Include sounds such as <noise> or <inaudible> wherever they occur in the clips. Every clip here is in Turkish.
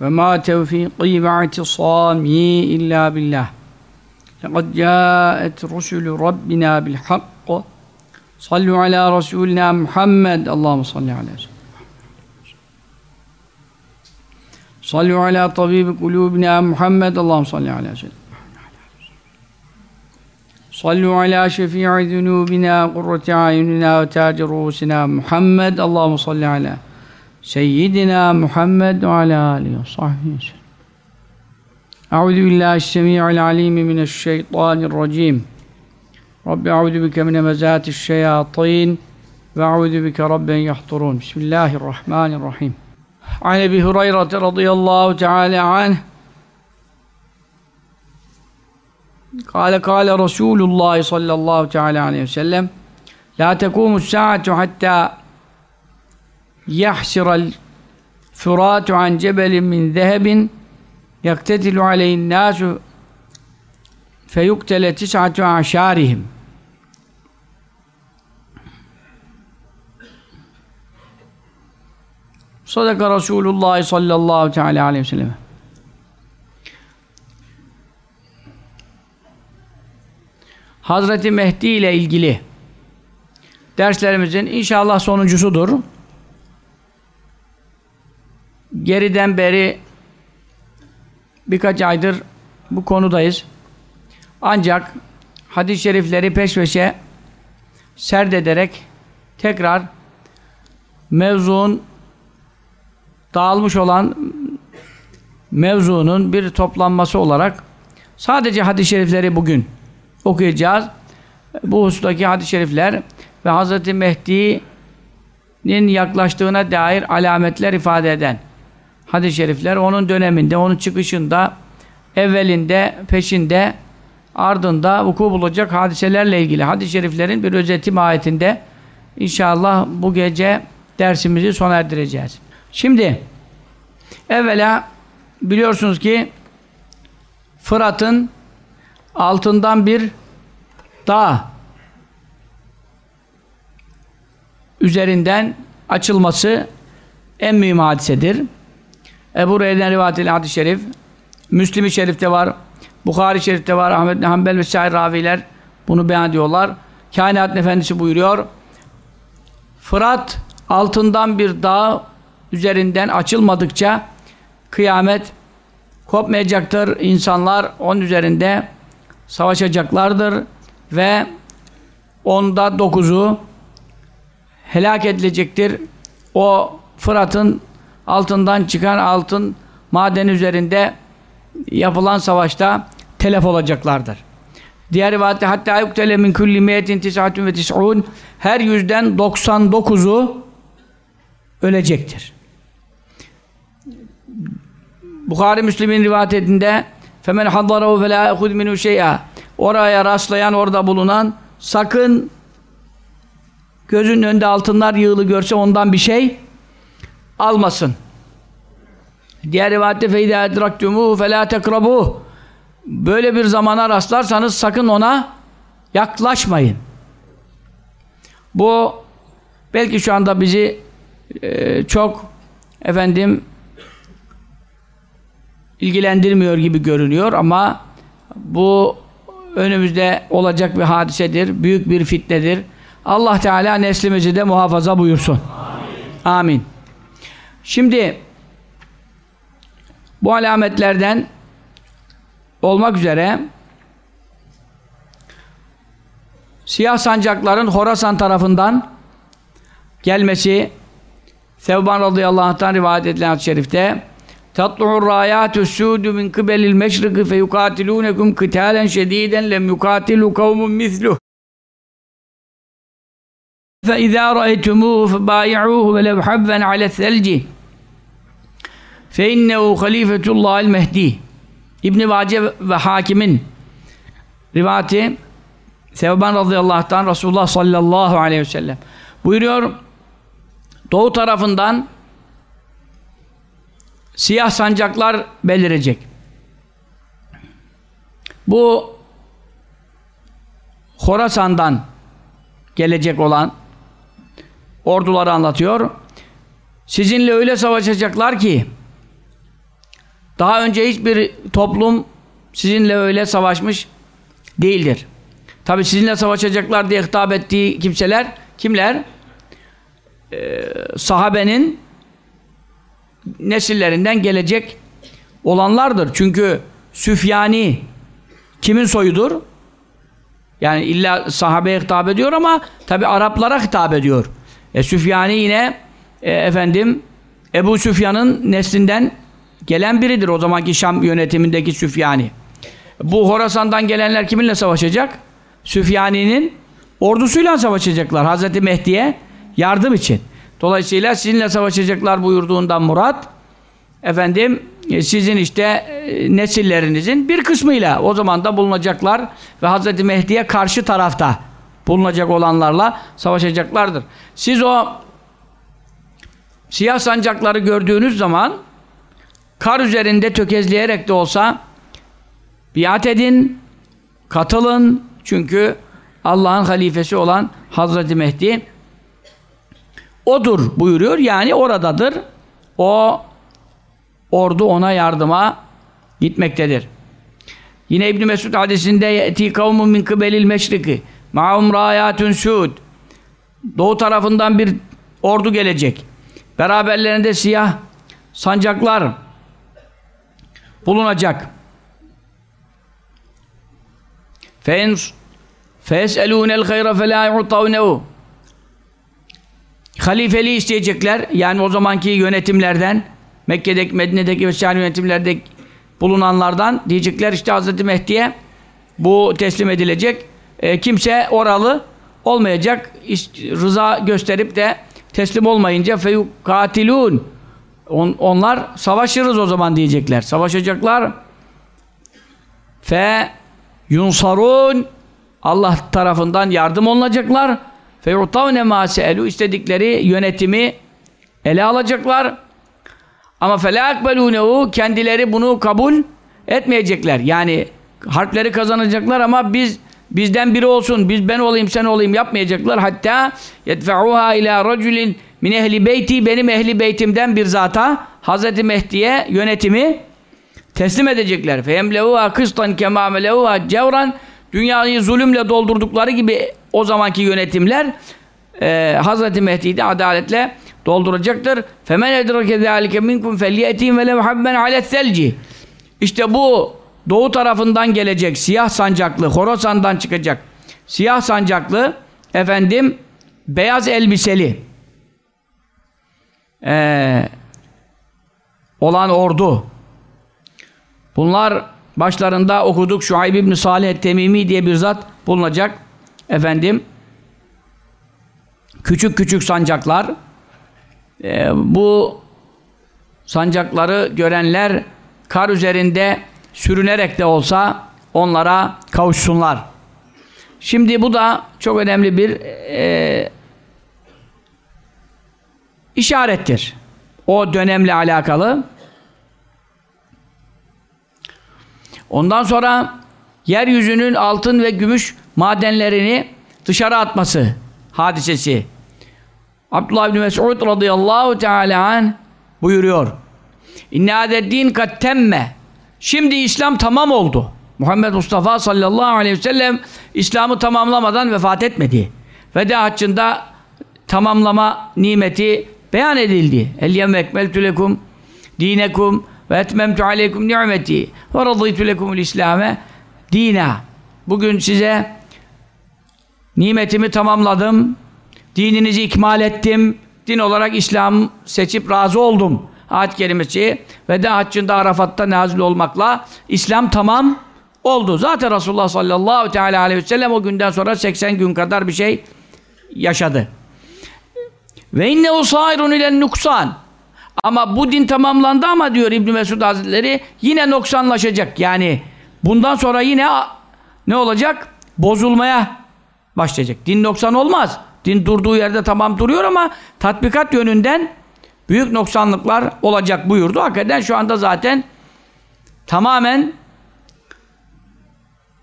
وما توفيقي واعتصامي إلا بالله. لقد جاءت رسل ربنا بالحق. صلوا على رسولنا محمد. اللهم صل على سيدنا صلوا على طبيب قلوبنا محمد. اللهم صل على سيدنا صلوا على شفيع ذنوبنا قرة أعيننا وتاج رؤوسنا محمد. اللهم صل على سيدنا محمد وعلى آله وصحبه وسلم أعوذ بالله السميع العليم من الشيطان الرجيم رب أعوذ بك من مزات الشياطين وأعوذ بك رب أن يحضرون بسم الله الرحمن الرحيم عن أبي هريرة رضي الله تعالى عنه قال قال رسول الله صلى الله تعالى عليه وسلم لا تقوم الساعة حتى yahşiral furatu an cebelin min zehebin yaktetilu aleyhin nasu feyuktele tis'atu aşarihim Sadaka Resulullah sallallahu teala aleyhi ve sellem. Hazreti Mehdi ile ilgili derslerimizin inşallah sonuncusudur. Geriden beri birkaç aydır bu konudayız. Ancak hadis-i şerifleri peş peşe serdederek tekrar mevzuun dağılmış olan mevzunun bir toplanması olarak sadece hadis-i şerifleri bugün okuyacağız. Bu husustaki hadis-i şerifler ve Hz. Mehdi'nin yaklaştığına dair alametler ifade eden hadis-i şerifler onun döneminde, onun çıkışında, evvelinde, peşinde, ardında vuku bulacak hadiselerle ilgili hadis-i şeriflerin bir özeti mahiyetinde inşallah bu gece dersimizi sona erdireceğiz. Şimdi evvela biliyorsunuz ki Fırat'ın altından bir dağ üzerinden açılması en mühim hadisedir. Ebu Hureyre'den rivayet edilen hadis-i şerif, Müslim-i Şerif'te var, Bukhari Şerif'te var, Ahmet Hanbel ve sair raviler bunu beyan ediyorlar. Kainat Efendisi buyuruyor, Fırat altından bir dağ üzerinden açılmadıkça kıyamet kopmayacaktır. İnsanlar onun üzerinde savaşacaklardır ve onda dokuzu helak edilecektir. O Fırat'ın altından çıkan altın maden üzerinde yapılan savaşta telef olacaklardır. Diğer rivayette hatta yuktele min kulli miyetin ve tis'un her yüzden 99'u ölecektir. Bukhari Müslim'in rivayetinde femen haddarahu fe la yahud minhu şey'a oraya rastlayan orada bulunan sakın gözünün önünde altınlar yığılı görse ondan bir şey almasın. Diğer rivayette edraktumuhu fe la tekrabuh böyle bir zamana rastlarsanız sakın ona yaklaşmayın. Bu belki şu anda bizi e, çok efendim ilgilendirmiyor gibi görünüyor ama bu önümüzde olacak bir hadisedir, büyük bir fitnedir. Allah Teala neslimizi de muhafaza buyursun. Amin. Amin. Şimdi bu alametlerden olmak üzere siyah sancakların Horasan tarafından gelmesi Sevban radıyallahu anh'tan rivayet edilen hadis-i şerifte tatlu'ur râyâtu sûdü min kıbelil meşriki fe yukâtilûnekum kıtâlen şedîden lem yukâtilu kavmun misluh فَاِذَا رَأَيْتُمُوهُ فَبَايِعُوهُ وَلَوْ حَبًّا عَلَى الثَّلْجِ fe innehu halifetullahil mehdi. İbn Vace ve Hakim'in rivayeti Sevban radıyallahu anh Resulullah sallallahu aleyhi ve sellem buyuruyor doğu tarafından siyah sancaklar belirecek. Bu Horasan'dan gelecek olan orduları anlatıyor. Sizinle öyle savaşacaklar ki daha önce hiçbir toplum sizinle öyle savaşmış değildir. Tabi sizinle savaşacaklar diye hitap ettiği kimseler kimler? Ee, sahabenin nesillerinden gelecek olanlardır. Çünkü Süfyani kimin soyudur? Yani illa sahabeye hitap ediyor ama tabi Araplara hitap ediyor. E, Süfyani yine e, efendim Ebu Süfyan'ın neslinden gelen biridir. O zamanki Şam yönetimindeki Süfyani. Bu Horasan'dan gelenler kiminle savaşacak? Süfyani'nin ordusuyla savaşacaklar Hazreti Mehdi'ye yardım için. Dolayısıyla sizinle savaşacaklar buyurduğundan murat efendim e, sizin işte e, nesillerinizin bir kısmıyla o zaman da bulunacaklar ve Hazreti Mehdi'ye karşı tarafta bulunacak olanlarla savaşacaklardır. Siz o siyah sancakları gördüğünüz zaman kar üzerinde tökezleyerek de olsa biat edin, katılın. Çünkü Allah'ın halifesi olan Hazreti Mehdi odur buyuruyor. Yani oradadır. O ordu ona yardıma gitmektedir. Yine İbn Mesud hadisinde yeti kavmun min kıbelil meşriki Ma'um rayatun şud. Doğu tarafından bir ordu gelecek. Beraberlerinde siyah sancaklar bulunacak. Fe'in fe'es'elûnel hayra felâ yu'tavnehu. Halifeli isteyecekler. Yani o zamanki yönetimlerden Mekke'deki, Medine'deki ve Şahin yönetimlerdeki bulunanlardan diyecekler işte Hz. Mehdi'ye bu teslim edilecek. E, kimse oralı olmayacak. Rıza gösterip de teslim olmayınca feyukatilun On, onlar savaşırız o zaman diyecekler. Savaşacaklar. Fe yunsarun Allah tarafından yardım olunacaklar. Fe yutavne ma seelu istedikleri yönetimi ele alacaklar. Ama fela ekbelunehu kendileri bunu kabul etmeyecekler. Yani harpleri kazanacaklar ama biz bizden biri olsun, biz ben olayım sen olayım yapmayacaklar. Hatta yedfe'uha ila raculin min ehli beyti benim ehli beytimden bir zata Hazreti Mehdi'ye yönetimi teslim edecekler. Feyemlehuha kıstan kemamelehuha cevran dünyayı zulümle doldurdukları gibi o zamanki yönetimler e, Hazreti Mehdi'yi de adaletle dolduracaktır. Femen edrake zâlike minkum felyetîm ve levhabben aletselci İşte bu doğu tarafından gelecek siyah sancaklı Horasan'dan çıkacak siyah sancaklı efendim beyaz elbiseli ee, olan ordu. Bunlar başlarında okuduk Şuayb ibn Salih Temimi diye bir zat bulunacak efendim küçük küçük sancaklar. E, bu sancakları görenler kar üzerinde sürünerek de olsa onlara kavuşsunlar. Şimdi bu da çok önemli bir e, işarettir. O dönemle alakalı. Ondan sonra yeryüzünün altın ve gümüş madenlerini dışarı atması hadisesi. Abdullah bin Mes'ud radıyallahu teala an buyuruyor. İnne adeddin kat temme. Şimdi İslam tamam oldu. Muhammed Mustafa sallallahu aleyhi ve sellem İslam'ı tamamlamadan vefat etmedi. Veda haccında tamamlama nimeti beyan edildi. El yevme ekmeltü lekum dinekum ve etmemtu aleykum ni'meti ve radıytü lekumul İslam'e dina. Bugün size nimetimi tamamladım. Dininizi ikmal ettim. Din olarak İslam seçip razı oldum. Ayet kelimesi veda haccında Arafat'ta nazil olmakla İslam tamam oldu. Zaten Resulullah sallallahu teala aleyhi ve sellem o günden sonra 80 gün kadar bir şey yaşadı. Ve inne usairun ile nuksan. Ama bu din tamamlandı ama diyor İbn Mesud Hazretleri yine noksanlaşacak. Yani bundan sonra yine ne olacak? Bozulmaya başlayacak. Din noksan olmaz. Din durduğu yerde tamam duruyor ama tatbikat yönünden büyük noksanlıklar olacak buyurdu. Hakikaten şu anda zaten tamamen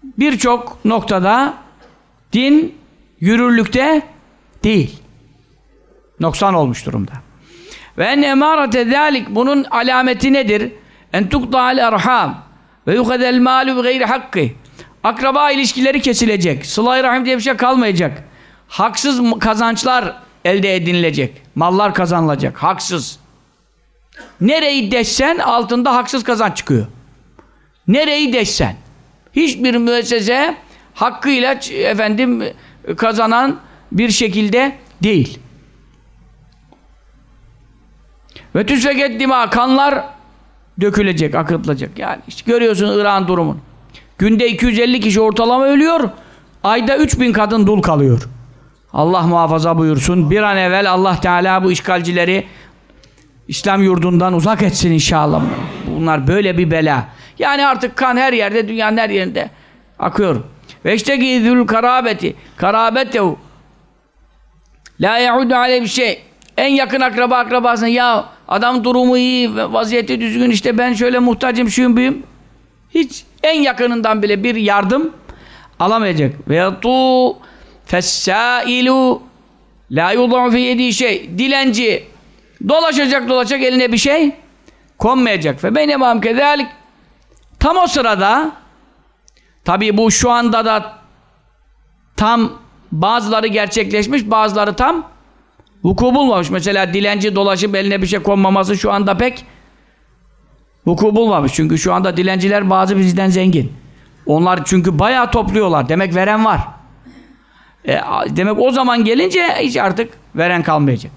birçok noktada din yürürlükte değil. Noksan olmuş durumda. Ve en emarete zalik bunun alameti nedir? En tuqta'al erham ve yuhadel malu bi gayri hakkı. Akraba ilişkileri kesilecek. Sıla-i rahim diye bir şey kalmayacak. Haksız kazançlar elde edinilecek. Mallar kazanılacak. Haksız. Nereyi deşsen altında haksız kazanç çıkıyor. Nereyi deşsen. Hiçbir müessese hakkıyla efendim kazanan bir şekilde değil. Ve tüsveket dima kanlar dökülecek, akıtılacak. Yani işte görüyorsun İran durumunu. Günde 250 kişi ortalama ölüyor. Ayda 3000 kadın dul kalıyor. Allah muhafaza buyursun. Bir an evvel Allah Teala bu işgalcileri İslam yurdundan uzak etsin inşallah. Bunlar böyle bir bela. Yani artık kan her yerde, dünyanın her yerinde akıyor. Ve işte gizül karabeti, karabetehu la yaudu aleyhi bir şey. En yakın akraba akrabasına ya adam durumu iyi, vaziyeti düzgün işte ben şöyle muhtacım, şuyum buyum. Hiç en yakınından bile bir yardım alamayacak. Ve yatu fessailu la yud'u fi yedi şey. Dilenci dolaşacak dolaşacak eline bir şey konmayacak. Ve benim am kezalik tam o sırada tabii bu şu anda da tam bazıları gerçekleşmiş, bazıları tam vuku bulmamış. Mesela dilenci dolaşıp eline bir şey konmaması şu anda pek vuku bulmamış. Çünkü şu anda dilenciler bazı bizden zengin. Onlar çünkü bayağı topluyorlar. Demek veren var. E, demek o zaman gelince hiç artık veren kalmayacak.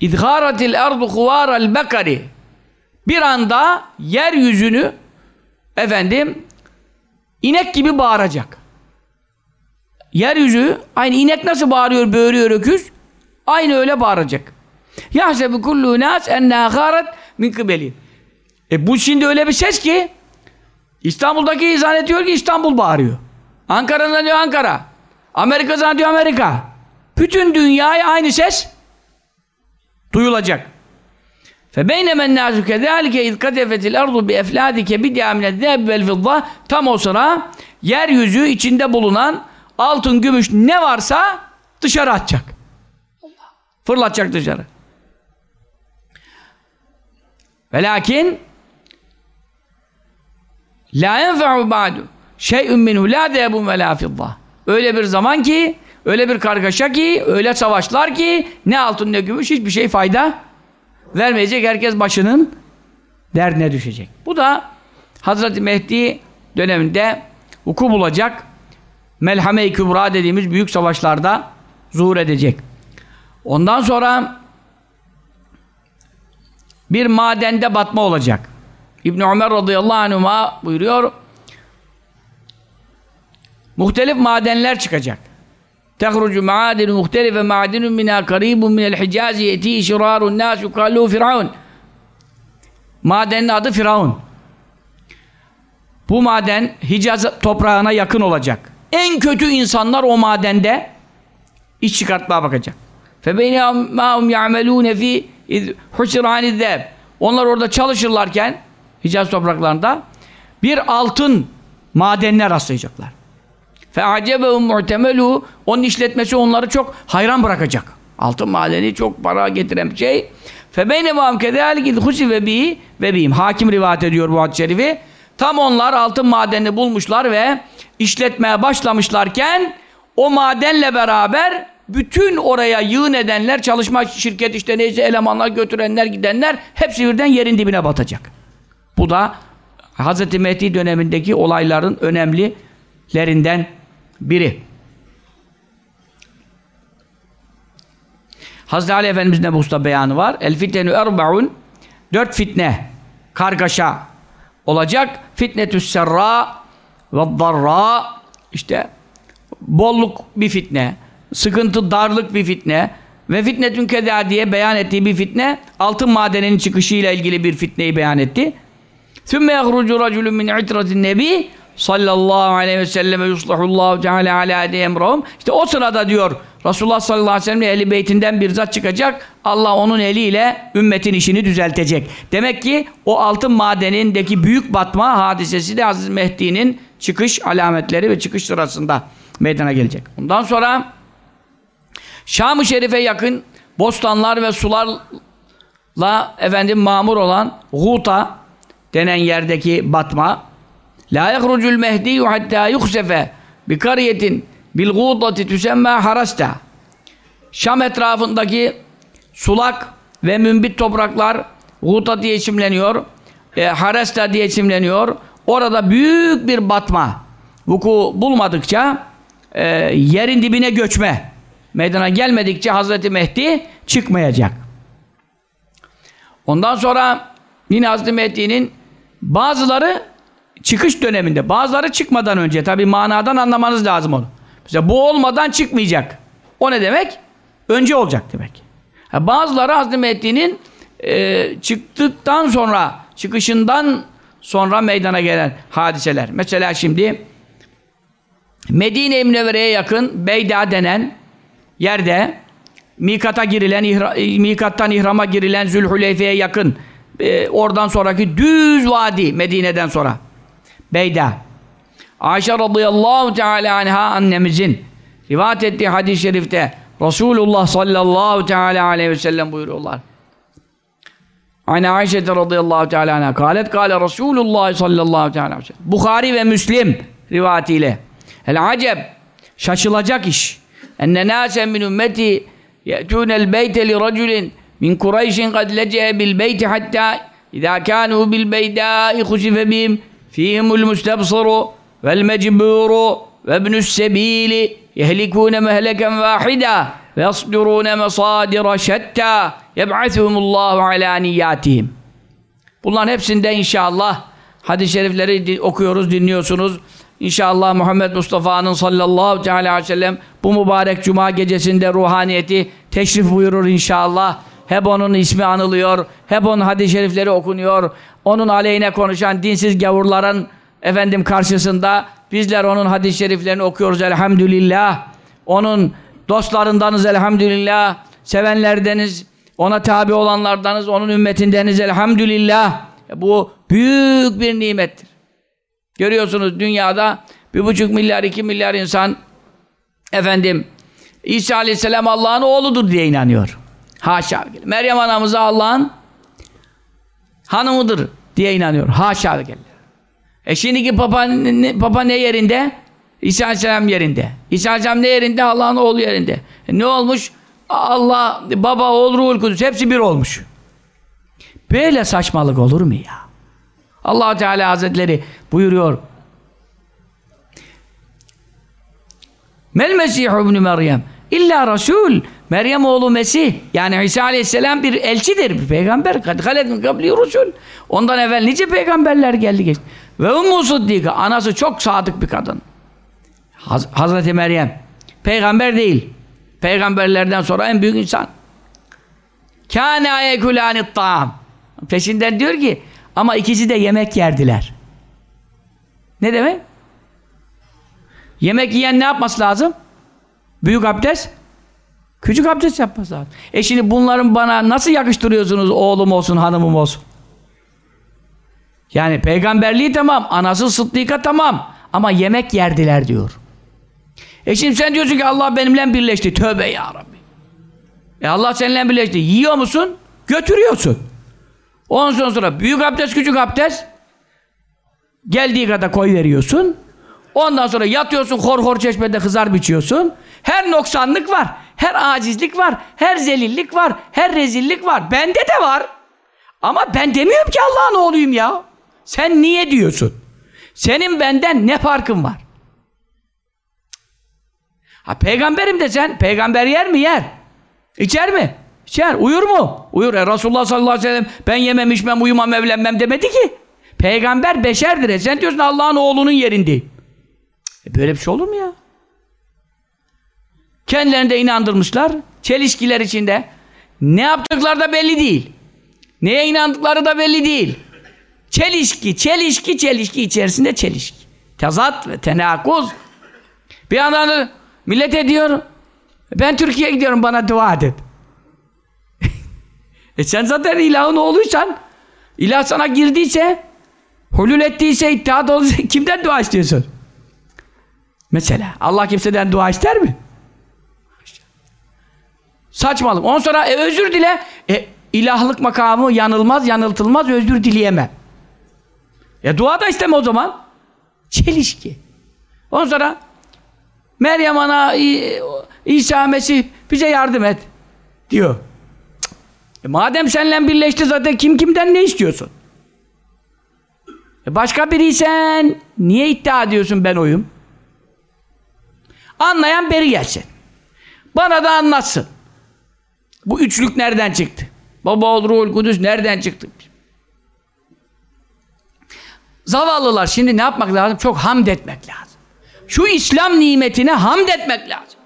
İdharatil erdu huvaral bekari bir anda yeryüzünü efendim inek gibi bağıracak. Yeryüzü aynı inek nasıl bağırıyor, böğürüyor öküz aynı öyle bağıracak. Yahsebu kullu nas enna gharat min kıbeli. E bu şimdi öyle bir ses ki İstanbul'daki zannediyor ki İstanbul bağırıyor. Ankara'da diyor Ankara. Amerika zannediyor Amerika. Bütün dünyaya aynı ses duyulacak. فَبَيْنَمَا النَّاسُ كَذَٰلِكَ اِذْ قَدَفَتِ الْاَرْضُ بِاَفْلَادِ كَبِدْيَا مِنَ الذَّهَبِ وَالْفِضَّةِ Tam o sıra yeryüzü içinde bulunan altın, gümüş ne varsa dışarı atacak. Fırlatacak dışarı. Ve lakin la yenfe'u ba'du şey'un minhu la zehebun ve la fidda. Öyle bir zaman ki, öyle bir kargaşa ki, öyle savaşlar ki ne altın ne gümüş hiçbir şey fayda vermeyecek. Herkes başının derdine düşecek. Bu da Hazreti Mehdi döneminde vuku bulacak Melhame-i Kübra dediğimiz büyük savaşlarda zuhur edecek. Ondan sonra bir madende batma olacak. İbn Ömer radıyallahu anhuma buyuruyor. Muhtelif madenler çıkacak. Tehrucu maadinu muhtelife maadinun minha karibun minel hicazi yeti şirarun nas yukallu firavun. Madenin adı Firavun. Bu maden Hicaz toprağına yakın olacak. En kötü insanlar o madende iş çıkartmaya bakacak. فَبَيْنَهُمْ يَعْمَلُونَ ف۪ي اِذْ حُسِرْ عَنِ Onlar orada çalışırlarken Hicaz topraklarında bir altın madenine rastlayacaklar. فَاَعْجَبَهُمْ مُعْتَمَلُهُ Onun işletmesi onları çok hayran bırakacak. Altın madeni çok para getiren bir şey. فَبَيْنَمَا كَذَٰلِكِ الْخُسِفَ بِهِ ve bihim. Hakim rivayet ediyor bu hadis-i şerifi. Tam onlar altın madenini bulmuşlar ve işletmeye başlamışlarken o madenle beraber bütün oraya yığın edenler, çalışma şirket işte neyse elemanlar götürenler, gidenler hepsi birden yerin dibine batacak. Bu da Hz. Mehdi dönemindeki olayların önemlilerinden biri. Hazreti Ali Efendimiz'in de beyanı var. El fitnenu erbaun dört fitne kargaşa olacak. Fitnetü's serra ve darra işte bolluk bir fitne, sıkıntı, darlık bir fitne ve fitnetün keda diye beyan ettiği bir fitne altın madeninin çıkışıyla ilgili bir fitneyi beyan etti. Sümme yahrucu raculun min itratin nebi sallallahu aleyhi ve sellem yuslahullahu teala ala emrahum. İşte o sırada diyor Resulullah sallallahu aleyhi ve sellem eli beytinden bir zat çıkacak. Allah onun eliyle ümmetin işini düzeltecek. Demek ki o altın madenindeki büyük batma hadisesi de Hazreti Mehdi'nin çıkış alametleri ve çıkış sırasında meydana gelecek. Ondan sonra Şam-ı Şerif'e yakın bostanlar ve sularla efendim mamur olan Guta denen yerdeki batma La yahrucul mehdi hatta yuhsefe bi kariyetin bil gudati tüsemma harasta. Şam etrafındaki sulak ve mümbit topraklar Guta diye isimleniyor. E, harasta diye isimleniyor. Orada büyük bir batma vuku bulmadıkça e, yerin dibine göçme meydana gelmedikçe Hazreti Mehdi çıkmayacak. Ondan sonra yine Hazreti Mehdi'nin bazıları çıkış döneminde, bazıları çıkmadan önce tabi manadan anlamanız lazım onu. Mesela bu olmadan çıkmayacak. O ne demek? Önce olacak demek. Ha, bazıları Hazreti Mehdi'nin e, çıktıktan sonra, çıkışından sonra meydana gelen hadiseler. Mesela şimdi Medine-i Münevvere'ye yakın Beyda denen yerde mikata girilen, ihra, mikattan ihrama girilen Zülhüleyfe'ye yakın e, oradan sonraki düz vadi Medine'den sonra Beyda. Ayşe radıyallahu teala anha annemizin rivayet ettiği hadis-i şerifte Resulullah sallallahu teala aleyhi ve sellem buyuruyorlar. Ayne Ayşe radıyallahu teala anha kalet kale Resulullah sallallahu teala aleyhi ve sellem. Bukhari ve Müslim rivayetiyle. El aceb şaşılacak iş. Enne nâsen min ümmeti ye'tûnel beyte li raculin min Kureyşin kad lece'e bil beyti hatta İzâ kânû bil beydâi husifе bihim fihimul müstebsıru vel mecburu ve ibnü's sebili yehlikûne mehleken vâhidâ ve yasdurûne mesâdira şettâ yeb'athuhumullâhu alâ niyyâtihim. Bunların hepsinde inşallah hadis-i şerifleri okuyoruz, dinliyorsunuz. İnşallah Muhammed Mustafa'nın sallallahu aleyhi ve sellem bu mübarek cuma gecesinde ruhaniyeti teşrif buyurur inşallah. Hep onun ismi anılıyor, hep onun hadis-i şerifleri okunuyor. Onun aleyhine konuşan dinsiz gavurların efendim karşısında bizler onun hadis-i şeriflerini okuyoruz elhamdülillah. Onun dostlarındanız elhamdülillah. Sevenlerdeniz, ona tabi olanlardanız, onun ümmetindeniz elhamdülillah. Bu büyük bir nimettir. Görüyorsunuz dünyada bir buçuk milyar, iki milyar insan efendim İsa Aleyhisselam Allah'ın oğludur diye inanıyor. Haşa. Meryem anamıza Allah'ın hanımıdır diye inanıyor. Haşa ve kella. E şimdiki papa ne, papa ne yerinde? İsa Aleyhisselam yerinde. İsa Aleyhisselam ne yerinde? Allah'ın oğlu yerinde. E ne olmuş? Allah, baba, oğul, ruhul kudüs hepsi bir olmuş. Böyle saçmalık olur mu ya? allah Teala Hazretleri buyuruyor. Mel Mesihu ibn Meryem illa Resul Meryem oğlu Mesih yani İsa Aleyhisselam bir elçidir, bir peygamber. Ondan evvel nice peygamberler geldi geçti. Ve Ummu Sıddika anası çok sadık bir kadın. Haz Hazreti Meryem peygamber değil. Peygamberlerden sonra en büyük insan. Kâne ayekulânit ta'am. Peşinden diyor ki ama ikisi de yemek yerdiler. Ne demek? Yemek yiyen ne yapması lazım? Büyük abdest Küçük abdest yapması lazım. E şimdi bunların bana nasıl yakıştırıyorsunuz oğlum olsun, hanımım olsun? Yani peygamberliği tamam, anası Sıddika tamam. Ama yemek yerdiler diyor. E şimdi sen diyorsun ki Allah benimle birleşti. Tövbe ya Rabbi. E Allah seninle birleşti. Yiyor musun? Götürüyorsun. Ondan sonra büyük abdest, küçük abdest geldiği kadar koy veriyorsun. Ondan sonra yatıyorsun hor hor çeşmede kızar biçiyorsun. Her noksanlık var. Her acizlik var. Her zelillik var. Her rezillik var. Bende de var. Ama ben demiyorum ki Allah'ın oğluyum ya. Sen niye diyorsun? Senin benden ne farkın var? Ha peygamberim de sen. Peygamber yer mi? Yer. İçer mi? İçer. Uyur mu? Uyur. E, Resulullah sallallahu aleyhi ve sellem ben yemem içmem uyumam evlenmem demedi ki. Peygamber beşerdir. E, sen diyorsun Allah'ın oğlunun yerindeyim. E, böyle bir şey olur mu ya? Kendilerini de inandırmışlar. çelişkiler içinde. Ne yaptıkları da belli değil. Neye inandıkları da belli değil. Çelişki, çelişki, çelişki içerisinde çelişki. Tezat ve tenakuz. Bir yandan da millet ediyor. Ben Türkiye'ye gidiyorum bana dua et. <laughs> e sen zaten ilahın oğluysan, ilah sana girdiyse, hulul ettiyse, ittihat olduysa <laughs> kimden dua istiyorsun? Mesela Allah kimseden dua ister mi? Saçmalık. Ondan sonra e, özür dile. E, ilahlık makamı yanılmaz, yanıltılmaz, özür dileyemem. E dua da isteme o zaman. Çelişki. Ondan sonra Meryem ana, İsa Mesih bize yardım et diyor. E madem seninle birleşti zaten kim kimden ne istiyorsun? E başka biriysen niye iddia ediyorsun ben oyum? Anlayan beri gelsin. Bana da anlatsın. Bu üçlük nereden çıktı? Baba Ruhul Kudüs nereden çıktı? Zavallılar şimdi ne yapmak lazım? Çok hamd etmek lazım. Şu İslam nimetine hamd etmek lazım.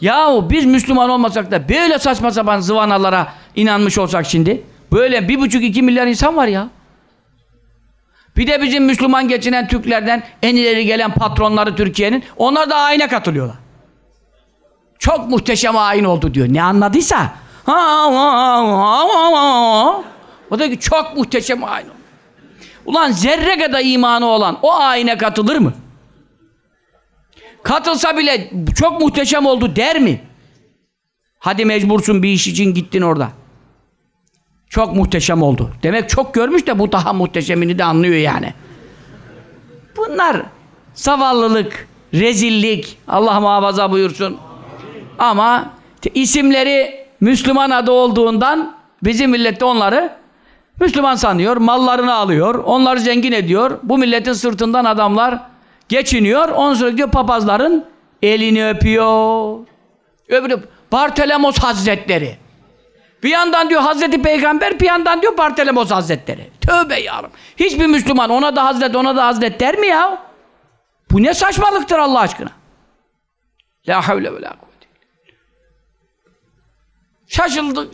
Yahu biz Müslüman olmasak da böyle saçma sapan zıvanalara inanmış olsak şimdi. Böyle bir buçuk iki milyar insan var ya. Bir de bizim Müslüman geçinen Türklerden en ileri gelen patronları Türkiye'nin onlar da ayine katılıyorlar. Çok muhteşem ayin oldu diyor. Ne anladıysa. O da ki çok muhteşem ayin oldu. Ulan zerre kadar imanı olan o ayine katılır mı? Katılsa bile çok muhteşem oldu der mi? Hadi mecbursun bir iş için gittin orada. Çok muhteşem oldu. Demek çok görmüş de bu daha muhteşemini de anlıyor yani. Bunlar zavallılık, rezillik, Allah muhafaza buyursun. Ama isimleri Müslüman adı olduğundan bizim millette onları Müslüman sanıyor, mallarını alıyor, onları zengin ediyor. Bu milletin sırtından adamlar geçiniyor. Ondan sonra diyor papazların elini öpüyor. Öbürü Bartelemos Hazretleri. Bir yandan diyor Hazreti Peygamber, bir yandan diyor Bartelemos Hazretleri. Tövbe yavrum. Hiçbir Müslüman ona da Hazret, ona da Hazret der mi ya? Bu ne saçmalıktır Allah aşkına? La havle ve la kuvvete.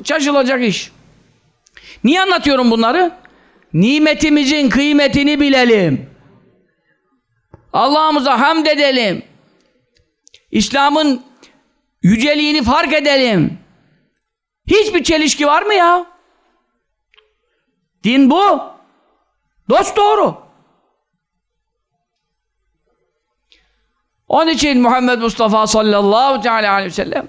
Şaşılacak iş. Niye anlatıyorum bunları? Nimetimizin kıymetini bilelim. Allah'ımıza hamd edelim. İslam'ın yüceliğini fark edelim. Hiçbir çelişki var mı ya? Din bu. Dost doğru. Onun için Muhammed Mustafa sallallahu aleyhi ve sellem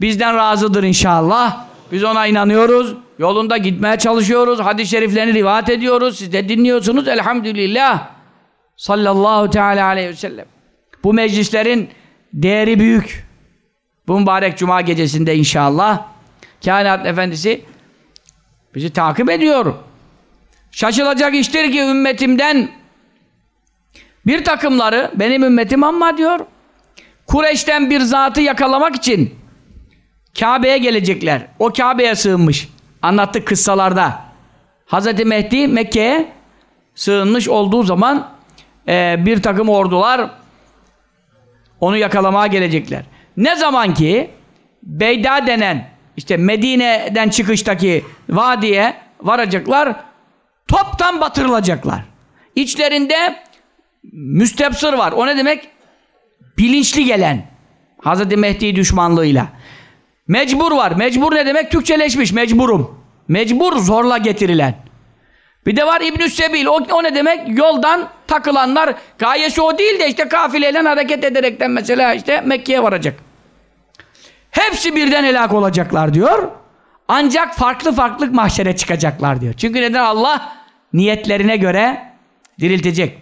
bizden razıdır inşallah. Biz ona inanıyoruz. Yolunda gitmeye çalışıyoruz. Hadis-i şeriflerini rivayet ediyoruz. Siz de dinliyorsunuz. Elhamdülillah. Sallallahu teala aleyhi ve sellem. Bu meclislerin değeri büyük. Bu mübarek cuma gecesinde inşallah kainat efendisi bizi takip ediyor. Şaşılacak iştir ki ümmetimden bir takımları benim ümmetim ama diyor Kureyş'ten bir zatı yakalamak için Kabe'ye gelecekler. O Kabe'ye sığınmış. Anlattık kıssalarda. Hazreti Mehdi Mekke'ye sığınmış olduğu zaman e, bir takım ordular onu yakalamaya gelecekler. Ne zaman ki Beyda denen işte Medine'den çıkıştaki vadiye varacaklar toptan batırılacaklar. İçlerinde müstebsır var. O ne demek? Bilinçli gelen. Hazreti Mehdi düşmanlığıyla. Mecbur var. Mecbur ne demek? Türkçeleşmiş. Mecburum. Mecbur zorla getirilen. Bir de var İbn-i Sebil. O, o ne demek? Yoldan takılanlar. Gayesi o değil de işte kafileyle hareket ederekten mesela işte Mekke'ye varacak. Hepsi birden helak olacaklar diyor. Ancak farklı farklı mahşere çıkacaklar diyor. Çünkü neden Allah niyetlerine göre diriltecek.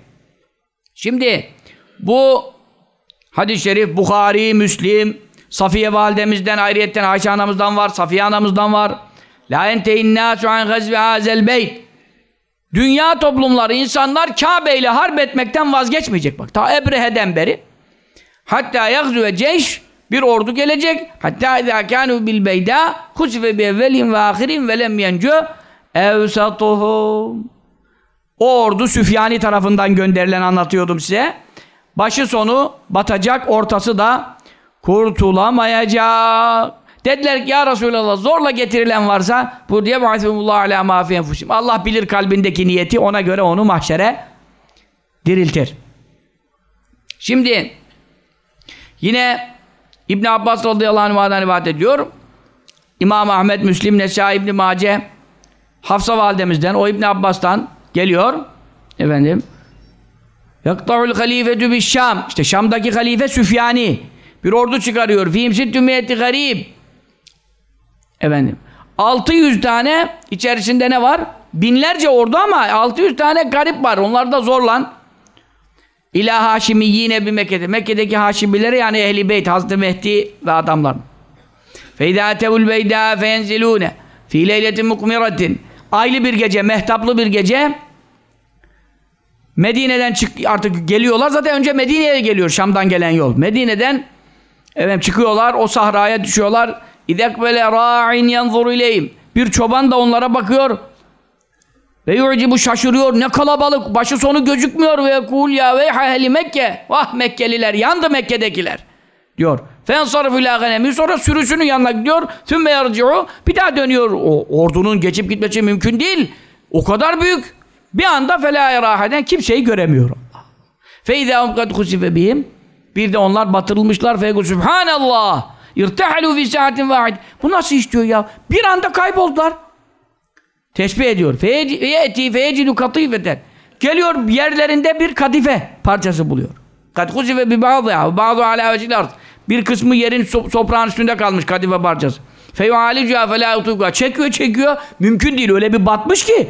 Şimdi bu hadis-i şerif Bukhari, Müslim, Safiye validemizden ayrıyetten Ayşe anamızdan var, Safiye anamızdan var. La entehin nasu an gazvi hazel beyt. Dünya toplumları, insanlar Kabe ile harp etmekten vazgeçmeyecek bak. Ta Ebrehe'den beri. Hatta yagzu ve ceyş bir ordu gelecek. Hatta izâ kânû bil beydâ husife bi evvelin ve ahirin ve lem yencu evsatuhum. O ordu Süfyani tarafından gönderilen anlatıyordum size. Başı sonu batacak, ortası da kurtulamayacak. Dediler ki ya Resulallah zorla getirilen varsa bu diye ba'athumullah ala ma. Allah bilir kalbindeki niyeti ona göre onu mahşere diriltir. Şimdi yine İbn Abbas radıyallahu anh'dan rivayet ediyor. İmam Ahmed, Müslim, Nesai, İbn Mace Hafsa validemizden, o İbn Abbas'tan geliyor. Efendim. Yakta'ul halifetü bis Şam. İşte Şam'daki halife Süfyani. Bir ordu çıkarıyor. Fîm sittü miyeti garib. Efendim. 600 tane içerisinde ne var? Binlerce ordu ama 600 tane garip var. Onlar da zorlan. İlâ Haşimi yine bir Mekke'de. Mekke'deki Haşimilere yani Ehli Beyt, Hazreti Mehdi ve adamlar. Feydâ tevul beydâ feyenzilûne fî leyletin mukmiratin. Aylı bir gece, mehtaplı bir gece Medine'den çık artık geliyorlar. Zaten önce Medine'ye geliyor Şam'dan gelen yol. Medine'den evet, çıkıyorlar, o sahraya düşüyorlar. İdek böyle ra'in yanzur ileyim. Bir çoban da onlara bakıyor. Ve yu'cibu şaşırıyor. Ne kalabalık. Başı sonu gözükmüyor. Ve kul ya ve ehli Mekke. Vah Mekkeliler. Yandı Mekke'dekiler. Diyor. Fensarıfü ilâ ganemi. Sonra sürüsünün yanına gidiyor. Tümme yarci'u. Bir daha dönüyor. O ordunun geçip gitmesi mümkün değil. O kadar büyük. Bir anda felâ yarâheden kimseyi göremiyor. Feizâhum kad husife bihim. Bir de onlar batırılmışlar. Feygu subhanallah. İrtehalu fi saatin vahid. Bu nasıl iş diyor ya? Bir anda kayboldular. Tesbih ediyor. Feyeti feyecidu katifeten. Geliyor yerlerinde bir kadife parçası buluyor. Kad husife bi ba'dha ba'du ala vecil. Bir kısmı yerin so toprağın üstünde kalmış kadife parçası. Feyualicuha felâ yutuka. Çekiyor çekiyor. Mümkün değil. Öyle bir batmış ki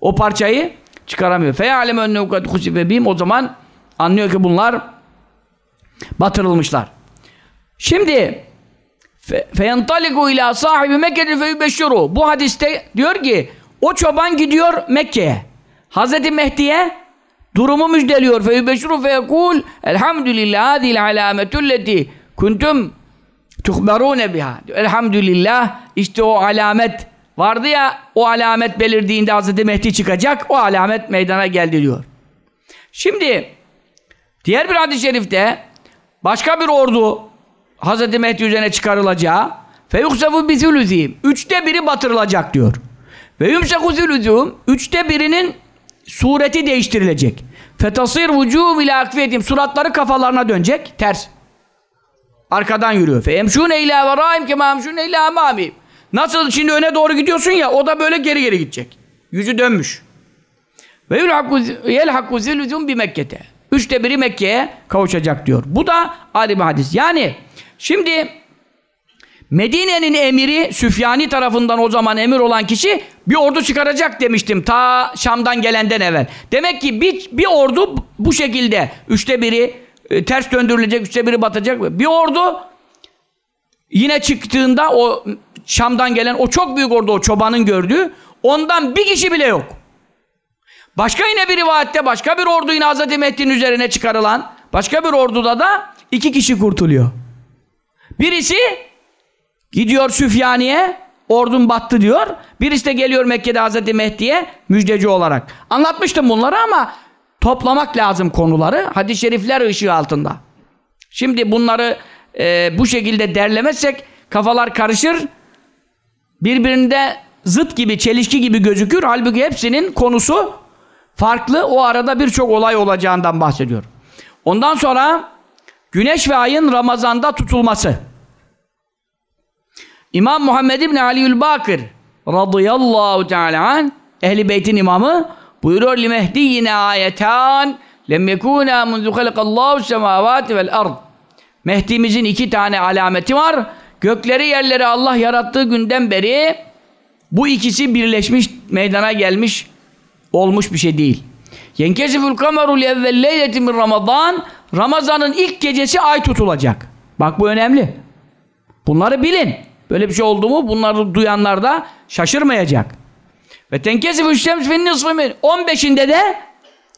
o parçayı çıkaramıyor. Feyalem önne kad husife bihim. O zaman anlıyor ki bunlar batırılmışlar. Şimdi feyentaliku ila sahibi Mekke'de feyübeşşuru. Bu hadiste diyor ki o çoban gidiyor Mekke'ye. Hazreti Mehdi'ye durumu müjdeliyor. Feyübeşşuru feyekul elhamdülillah hadil alametülleti kuntum tuhberune biha. Elhamdülillah işte o alamet vardı ya o alamet belirdiğinde Hazreti Mehdi çıkacak o alamet meydana geldi diyor. Şimdi diğer bir hadis-i şerifte başka bir ordu Hazreti Mehdi üzerine çıkarılacağı feyuksefu bizülüzîm üçte biri batırılacak diyor. Ve yumseku zülüzûm üçte birinin sureti değiştirilecek. Fetasir vücûm ila akfiyetim suratları kafalarına dönecek ters. Arkadan yürüyor. Fe emşûne ilâ verâim kemâ emşûne ilâ amâmîm. Nasıl şimdi öne doğru gidiyorsun ya o da böyle geri geri gidecek. Yüzü dönmüş. Ve yelhakku zilüzûm bi Mekke'te. Üçte biri Mekke'ye kavuşacak diyor. Bu da alim hadis. Yani Şimdi Medine'nin emiri Süfyani tarafından o zaman emir olan kişi bir ordu çıkaracak demiştim ta Şam'dan gelenden evvel. Demek ki bir, bir ordu bu şekilde üçte biri e, ters döndürülecek, üçte biri batacak. Bir ordu yine çıktığında o Şam'dan gelen o çok büyük ordu o çobanın gördüğü ondan bir kişi bile yok. Başka yine bir rivayette başka bir ordu yine Hazreti Mehdi'nin üzerine çıkarılan başka bir orduda da iki kişi kurtuluyor. Birisi gidiyor Süfyani'ye ordun battı diyor. Birisi de geliyor Mekke'de Hazreti Mehdi'ye müjdeci olarak. Anlatmıştım bunları ama toplamak lazım konuları. Hadis-i şerifler ışığı altında. Şimdi bunları e, bu şekilde derlemezsek kafalar karışır. Birbirinde zıt gibi, çelişki gibi gözükür. Halbuki hepsinin konusu farklı. O arada birçok olay olacağından bahsediyor. Ondan sonra güneş ve ayın Ramazan'da tutulması. İmam Muhammed İbni Aliül Bakır radıyallahu teala an Ehli Beyt'in imamı buyuruyor li Mehdiyyine ayetan lem yekûnâ munzu halakallahu semâvâti vel ard Mehdi'mizin iki tane alameti var. Gökleri yerleri Allah yarattığı günden beri bu ikisi birleşmiş, meydana gelmiş olmuş bir şey değil. Yenkesifül kameru evvel leyleti min Ramazan Ramazan'ın ilk gecesi ay tutulacak. Bak bu önemli. Bunları bilin. Böyle bir şey oldu mu bunları duyanlar da şaşırmayacak. Ve tenkesifü şems fin nisfimin 15'inde de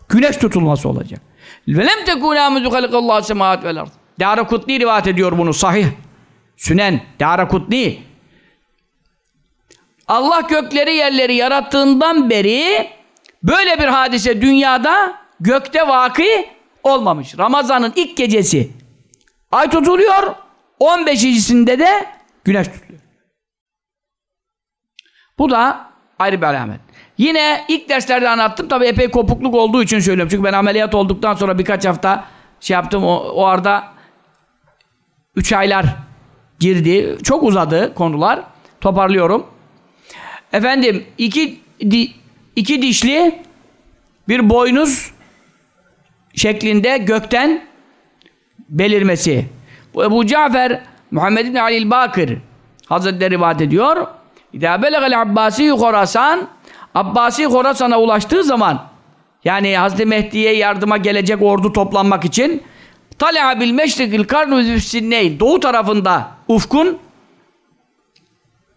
güneş tutulması olacak. Ve lem tekûnâ müzü halikallahu semâat vel ard. Dâra Kutni rivayet ediyor bunu sahih. Sünen, Dâra Kutni. Allah gökleri yerleri yarattığından beri böyle bir hadise dünyada gökte vaki olmamış. Ramazan'ın ilk gecesi ay tutuluyor. 15.sinde de güneş tutuluyor. Bu da ayrı bir alamet. Yine ilk derslerde anlattım. Tabi epey kopukluk olduğu için söylüyorum. Çünkü ben ameliyat olduktan sonra birkaç hafta şey yaptım. O, o arada üç aylar girdi. Çok uzadı konular. Toparlıyorum. Efendim iki, di, iki dişli bir boynuz şeklinde gökten belirmesi. Bu Ebu Cafer Muhammed bin Ali Bakır Hazretleri rivayet ediyor. İzâ belegel Abbasi Khorasan Abbasi Khorasan'a ulaştığı zaman yani Hazreti Mehdi'ye yardıma gelecek ordu toplanmak için Tal'a bil meşrikil karnu züfsinneyn Doğu tarafında ufkun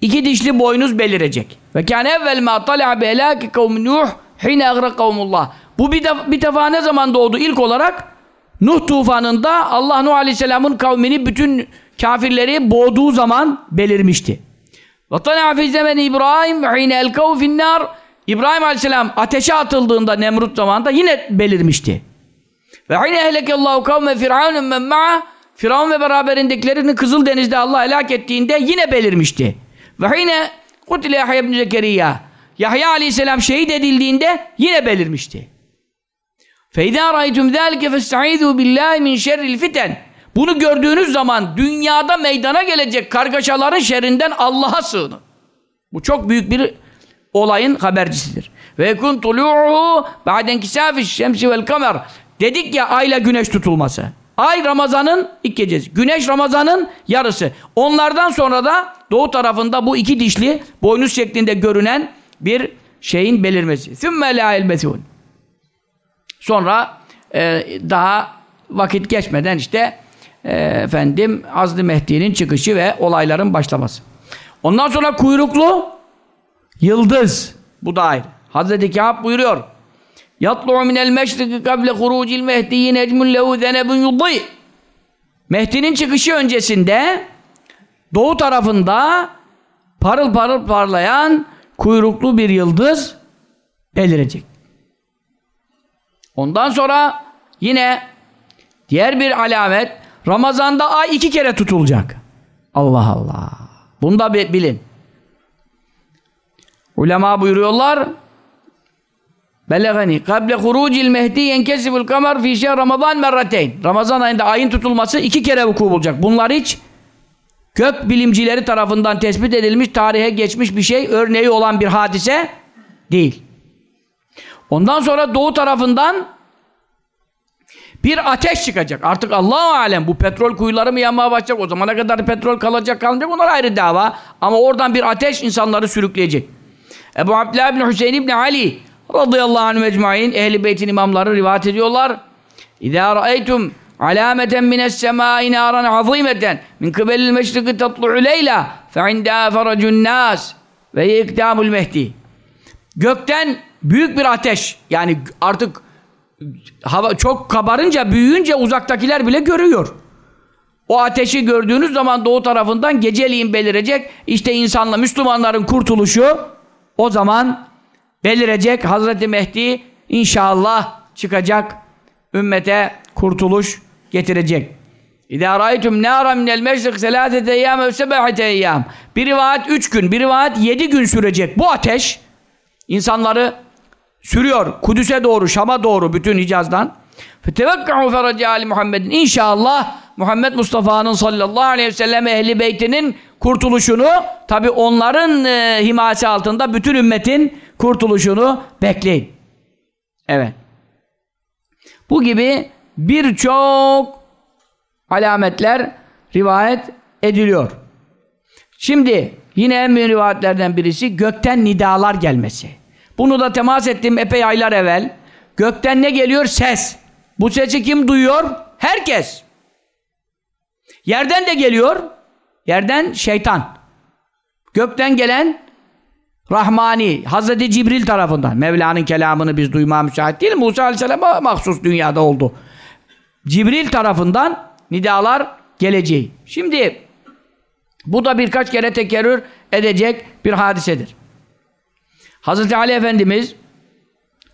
iki dişli boynuz belirecek. Ve kâne evvel mâ tal'a bi helâki kavmi Nuh hîne agre kavmullah. Bu bir, def bir defa ne zaman doğdu? İlk olarak Nuh tufanında Allah Nuh Aleyhisselam'ın kavmini bütün kafirleri boğduğu zaman belirmişti. Tal'a fi zemeni İbrahim ve hîne elkav finnâr İbrahim Aleyhisselam ateşe atıldığında Nemrut zamanında yine belirmişti. Ve hine ehlekallahu kavme firavun men ma'a Firavun ve beraberindekilerini Kızıldeniz'de Allah helak ettiğinde yine belirmişti. Ve hine kutile Yahya ibn Zekeriya Yahya Aleyhisselam şehit edildiğinde yine belirmişti. فَاِذَا رَيْتُمْ ذَٰلِكَ فَاسْتَعِذُوا بِاللّٰهِ مِنْ شَرِّ الْفِتَنِ Bunu gördüğünüz zaman dünyada meydana gelecek kargaşaların şerrinden Allah'a sığının. Bu çok büyük bir olayın habercisidir. Ve yekun tulu'uhu ba'den kisafiş şemsi vel kamer. Dedik ya ayla güneş tutulması. Ay Ramazan'ın ilk gecesi. Güneş Ramazan'ın yarısı. Onlardan sonra da doğu tarafında bu iki dişli boynuz şeklinde görünen bir şeyin belirmesi. Sümme la elbesûn. Sonra e, daha vakit geçmeden işte e, efendim Hazreti Mehdi'nin çıkışı ve olayların başlaması. Ondan sonra kuyruklu yıldız. Bu da ayrı. Hazreti Kâb buyuruyor. Yatlu'u minel meşriki kable hurucil mehdiyi necmun lehu zenebun yuddi. Mehdi'nin çıkışı öncesinde doğu tarafında parıl parıl parlayan kuyruklu bir yıldız belirecek. Ondan sonra yine diğer bir alamet Ramazan'da ay iki kere tutulacak. Allah Allah. Bunu da bilin. Ulema buyuruyorlar Belegani kable hurucil mehdi yenkesibul kamer fi şehr ramazan merrateyn. Ramazan ayında ayın tutulması iki kere vuku bulacak. Bunlar hiç gök bilimcileri tarafından tespit edilmiş, tarihe geçmiş bir şey, örneği olan bir hadise değil. Ondan sonra doğu tarafından bir ateş çıkacak. Artık Allahu alem bu petrol kuyuları mı yanmaya başlayacak? O zamana kadar petrol kalacak kalmayacak onlar ayrı dava. Ama oradan bir ateş insanları sürükleyecek. Ebu Abdullah bin Hüseyin bin Ali radıyallahu anh mecmain ehli beytin imamları rivayet ediyorlar. İzâ ra'eytum alameten mines semâi nâran azîmeten min kıbelil meşriki tatlu'u leyla fe indâ feracun nâs ve yekdâmul mehdi. Gökten büyük bir ateş yani artık hava çok kabarınca büyüyünce uzaktakiler bile görüyor. O ateşi gördüğünüz zaman doğu tarafından geceliğin belirecek. İşte insanla Müslümanların kurtuluşu o zaman belirecek. Hazreti Mehdi inşallah çıkacak. Ümmete kurtuluş getirecek. İzâ râitum nâra minel meşrik selâsete eyyâm ve sebehete eyyâm. Bir rivayet üç gün, bir rivayet yedi gün sürecek. Bu ateş insanları sürüyor. Kudüs'e doğru, Şam'a doğru bütün Hicaz'dan. Fetevekka'u feracâli Muhammedin. İnşallah Muhammed Mustafa'nın sallallahu aleyhi ve sellem ehli beytinin kurtuluşunu tabi onların e, himayesi altında bütün ümmetin kurtuluşunu bekleyin. Evet. Bu gibi birçok alametler rivayet ediliyor. Şimdi yine en büyük rivayetlerden birisi gökten nidalar gelmesi. Bunu da temas ettim epey aylar evvel. Gökten ne geliyor? Ses. Bu sesi kim duyuyor? Herkes. Yerden de geliyor. Yerden şeytan. Gökten gelen Rahmani, Hazreti Cibril tarafından. Mevla'nın kelamını biz duymaya müsait değil. Musa Aleyhisselam'a mahsus dünyada oldu. Cibril tarafından nidalar geleceği. Şimdi bu da birkaç kere tekerrür edecek bir hadisedir. Hazreti Ali Efendimiz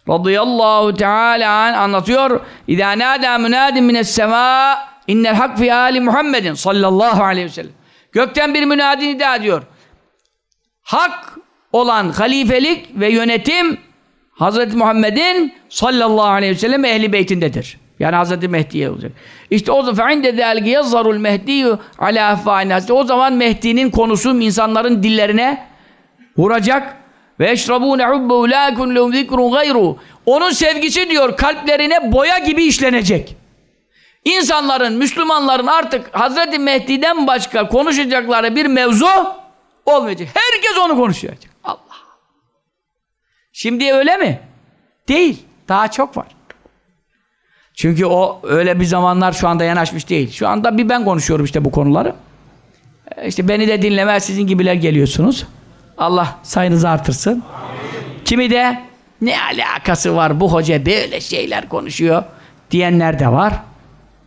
radıyallahu teala an anlatıyor. İza nada munadin mines sema innel hak fi ali Muhammedin sallallahu aleyhi ve sellem. Gökten bir münadi nida ediyor. Hak olan halifelik ve yönetim Hazreti Muhammed'in sallallahu aleyhi ve sellem ehli beytindedir. Yani Hazreti Mehdi'ye olacak. İşte o zaman fe'inde zelge yazzarul mehdiyu ala affainasi. O zaman Mehdi'nin konusu insanların dillerine vuracak ve eşrabûne hubbu lâ kun lehum zikrun. Onun sevgisi diyor kalplerine boya gibi işlenecek. İnsanların, Müslümanların artık Hazreti Mehdi'den başka konuşacakları bir mevzu olmayacak. Herkes onu konuşacak. Allah. Şimdi öyle mi? Değil. Daha çok var. Çünkü o öyle bir zamanlar şu anda yanaşmış değil. Şu anda bir ben konuşuyorum işte bu konuları. E, işte beni de dinlemez sizin gibiler geliyorsunuz. Allah sayınızı artırsın. Amin. Kimi de ne alakası var bu hoca böyle şeyler konuşuyor diyenler de var.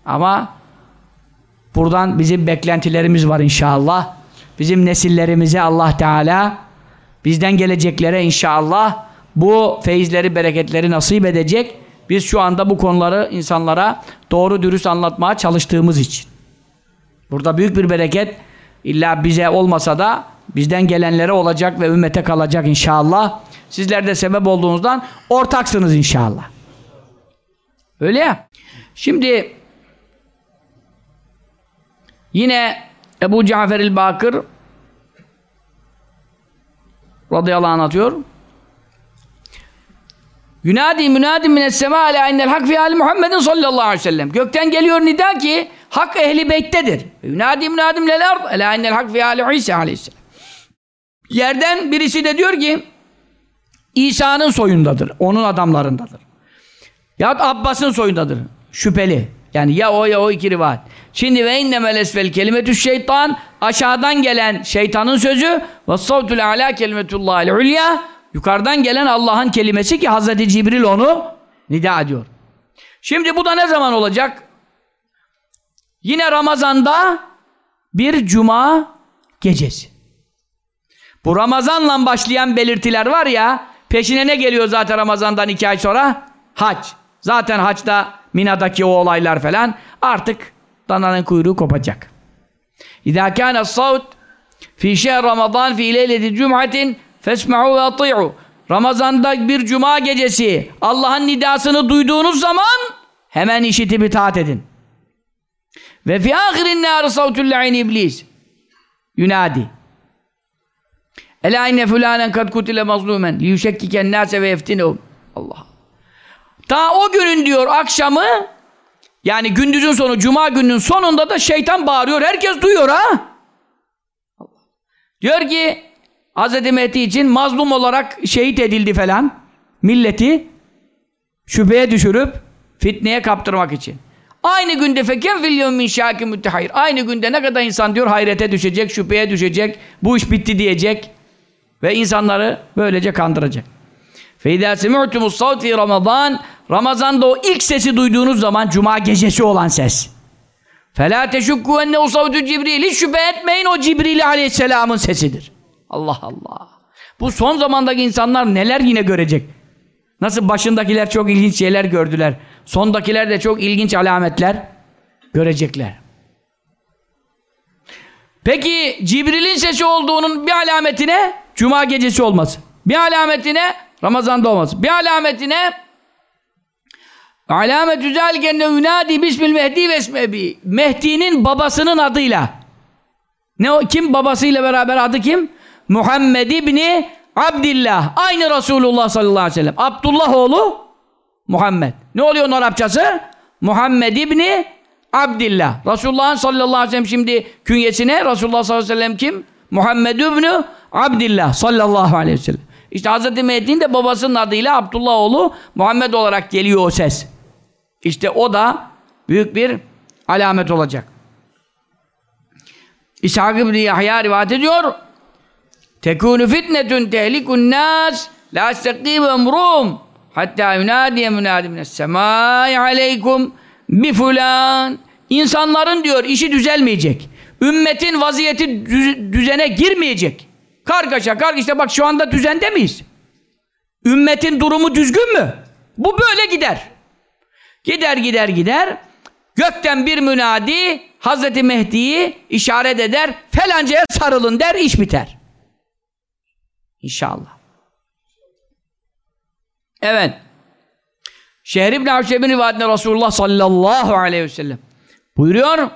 Ama buradan bizim beklentilerimiz var inşallah. Bizim nesillerimize Allah Teala bizden geleceklere inşallah bu feyizleri, bereketleri nasip edecek. Biz şu anda bu konuları insanlara doğru dürüst anlatmaya çalıştığımız için. Burada büyük bir bereket illa bize olmasa da bizden gelenlere olacak ve ümmete kalacak inşallah. Sizler de sebep olduğunuzdan ortaksınız inşallah. Öyle ya. Şimdi yine Ebu Cafer el-Bakır radıyallahu anh anlatıyor. Yunadi münadi mines sema ala innel hak fi Muhammedin sallallahu aleyhi ve sellem. Gökten geliyor nida ki hak ehli beyttedir. Yunadi münadim lel ard ala innel hak fi ali İsa aleyhisselam. Yerden birisi de diyor ki İsa'nın soyundadır. Onun adamlarındadır. Ya Abbas'ın soyundadır. Şüpheli. Yani ya o ya o iki rivayet. Şimdi ve innemel esvel kelimetü şeytan aşağıdan gelen şeytanın sözü ve savtul ala kelimetullahil ulya yukarıdan gelen Allah'ın kelimesi ki Hazreti Cibril onu nida ediyor. Şimdi bu da ne zaman olacak? Yine Ramazan'da bir cuma gecesi. Bu Ramazan'la başlayan belirtiler var ya peşine ne geliyor zaten Ramazan'dan iki ay sonra? Hac. Zaten haçta Mina'daki o olaylar falan artık dananın kuyruğu kopacak. İzâ kâne savt fî şehr Ramazan fî leyleti cum'atin fesma'u ve ati'u Ramazan'da bir cuma gecesi Allah'ın nidasını duyduğunuz zaman hemen işitip itaat edin. Ve fi ahirin nâri savtü'l iblis yunadi Ela inne fulanen kad kutile mazlumen liyuşekkiken nâse ve yeftinehum Allah Ta o günün diyor akşamı yani gündüzün sonu cuma gününün sonunda da şeytan bağırıyor. Herkes duyuyor ha. Diyor ki Hz. Mehdi için mazlum olarak şehit edildi falan. Milleti şüpheye düşürüp fitneye kaptırmak için. Aynı günde feken fil min şâki müttehayr. Aynı günde ne kadar insan diyor hayrete düşecek, şüpheye düşecek, bu iş bitti diyecek ve insanları böylece kandıracak. فَاِذَا سَمِعْتُمُ الصَّوْتِ فِي Ramazan Ramazan'da o ilk sesi duyduğunuz zaman Cuma gecesi olan ses. فَلَا تَشُكُّ اَنَّهُ صَوْتُ Cibril Hiç şüphe etmeyin o Cibril aleyhisselamın sesidir. Allah Allah. Bu son zamandaki insanlar neler yine görecek? Nasıl başındakiler çok ilginç şeyler gördüler. Sondakiler de çok ilginç alametler görecekler. Peki Cibril'in sesi olduğunun bir alametine Cuma gecesi olması. Bir alametine Ramazan'da olması. Bir alametine alametü zâlikenne yunâdi bismil mehdi ve esmebi Mehdi'nin babasının adıyla ne o? Kim babasıyla beraber adı kim? Muhammed İbni Abdillah. Aynı Resulullah sallallahu aleyhi ve sellem. Abdullah oğlu Muhammed. Ne oluyor onun Arapçası? Muhammed İbni Abdillah. Resulullah sallallahu aleyhi ve sellem şimdi künyesine Resulullah sallallahu aleyhi ve sellem kim? Muhammed İbni Abdillah sallallahu aleyhi ve sellem. İşte Hz. Mehdi'nin de babasının adıyla Abdullah oğlu Muhammed olarak geliyor o ses. İşte o da büyük bir alamet olacak. İshak ibn Yahya rivayet ediyor. Tekunu fitnetun tehlikun nas la istekdibu emrum hatta yunadiye münadi mines semai aleykum bi fulan İnsanların diyor işi düzelmeyecek. Ümmetin vaziyeti düzene girmeyecek. Kargaşa kargaşa işte bak şu anda düzende miyiz? Ümmetin durumu düzgün mü? Bu böyle gider. Gider gider gider. Gökten bir münadi Hazreti Mehdi'yi işaret eder, felancaya sarılın der, iş biter. İnşallah. Evet. Şehr İbn Avşeb'in rivayetinde Resulullah sallallahu aleyhi ve sellem buyuruyor.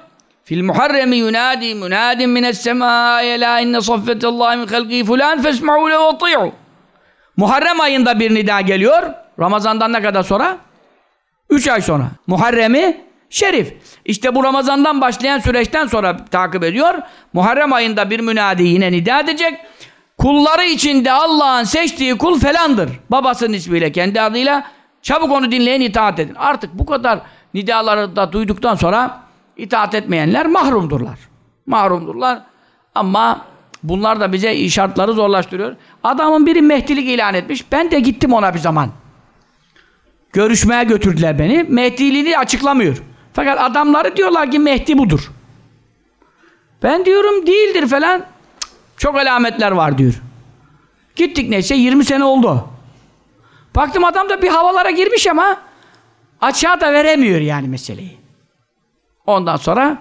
Fil muharremi yunadi munadin mines semâye la inne saffetallahi min halqi fulan fesma'u le ve Muharrem ayında bir nida geliyor. Ramazan'dan ne kadar sonra? Üç ay sonra. Muharremi Şerif. İşte bu Ramazan'dan başlayan süreçten sonra takip ediyor. Muharrem ayında bir münadi yine nida edecek. Kulları içinde Allah'ın seçtiği kul felandır. Babasının ismiyle, kendi adıyla. Çabuk onu dinleyin, itaat edin. Artık bu kadar nidaları da duyduktan sonra itaat etmeyenler mahrumdurlar. Mahrumdurlar. Ama bunlar da bize şartları zorlaştırıyor. Adamın biri Mehdilik ilan etmiş. Ben de gittim ona bir zaman. Görüşmeye götürdüler beni. Mehdiliğini açıklamıyor. Fakat adamları diyorlar ki Mehdi budur. Ben diyorum değildir falan. Çok alametler var diyor. Gittik neyse 20 sene oldu. Baktım adam da bir havalara girmiş ama açığa da veremiyor yani meseleyi. Ondan sonra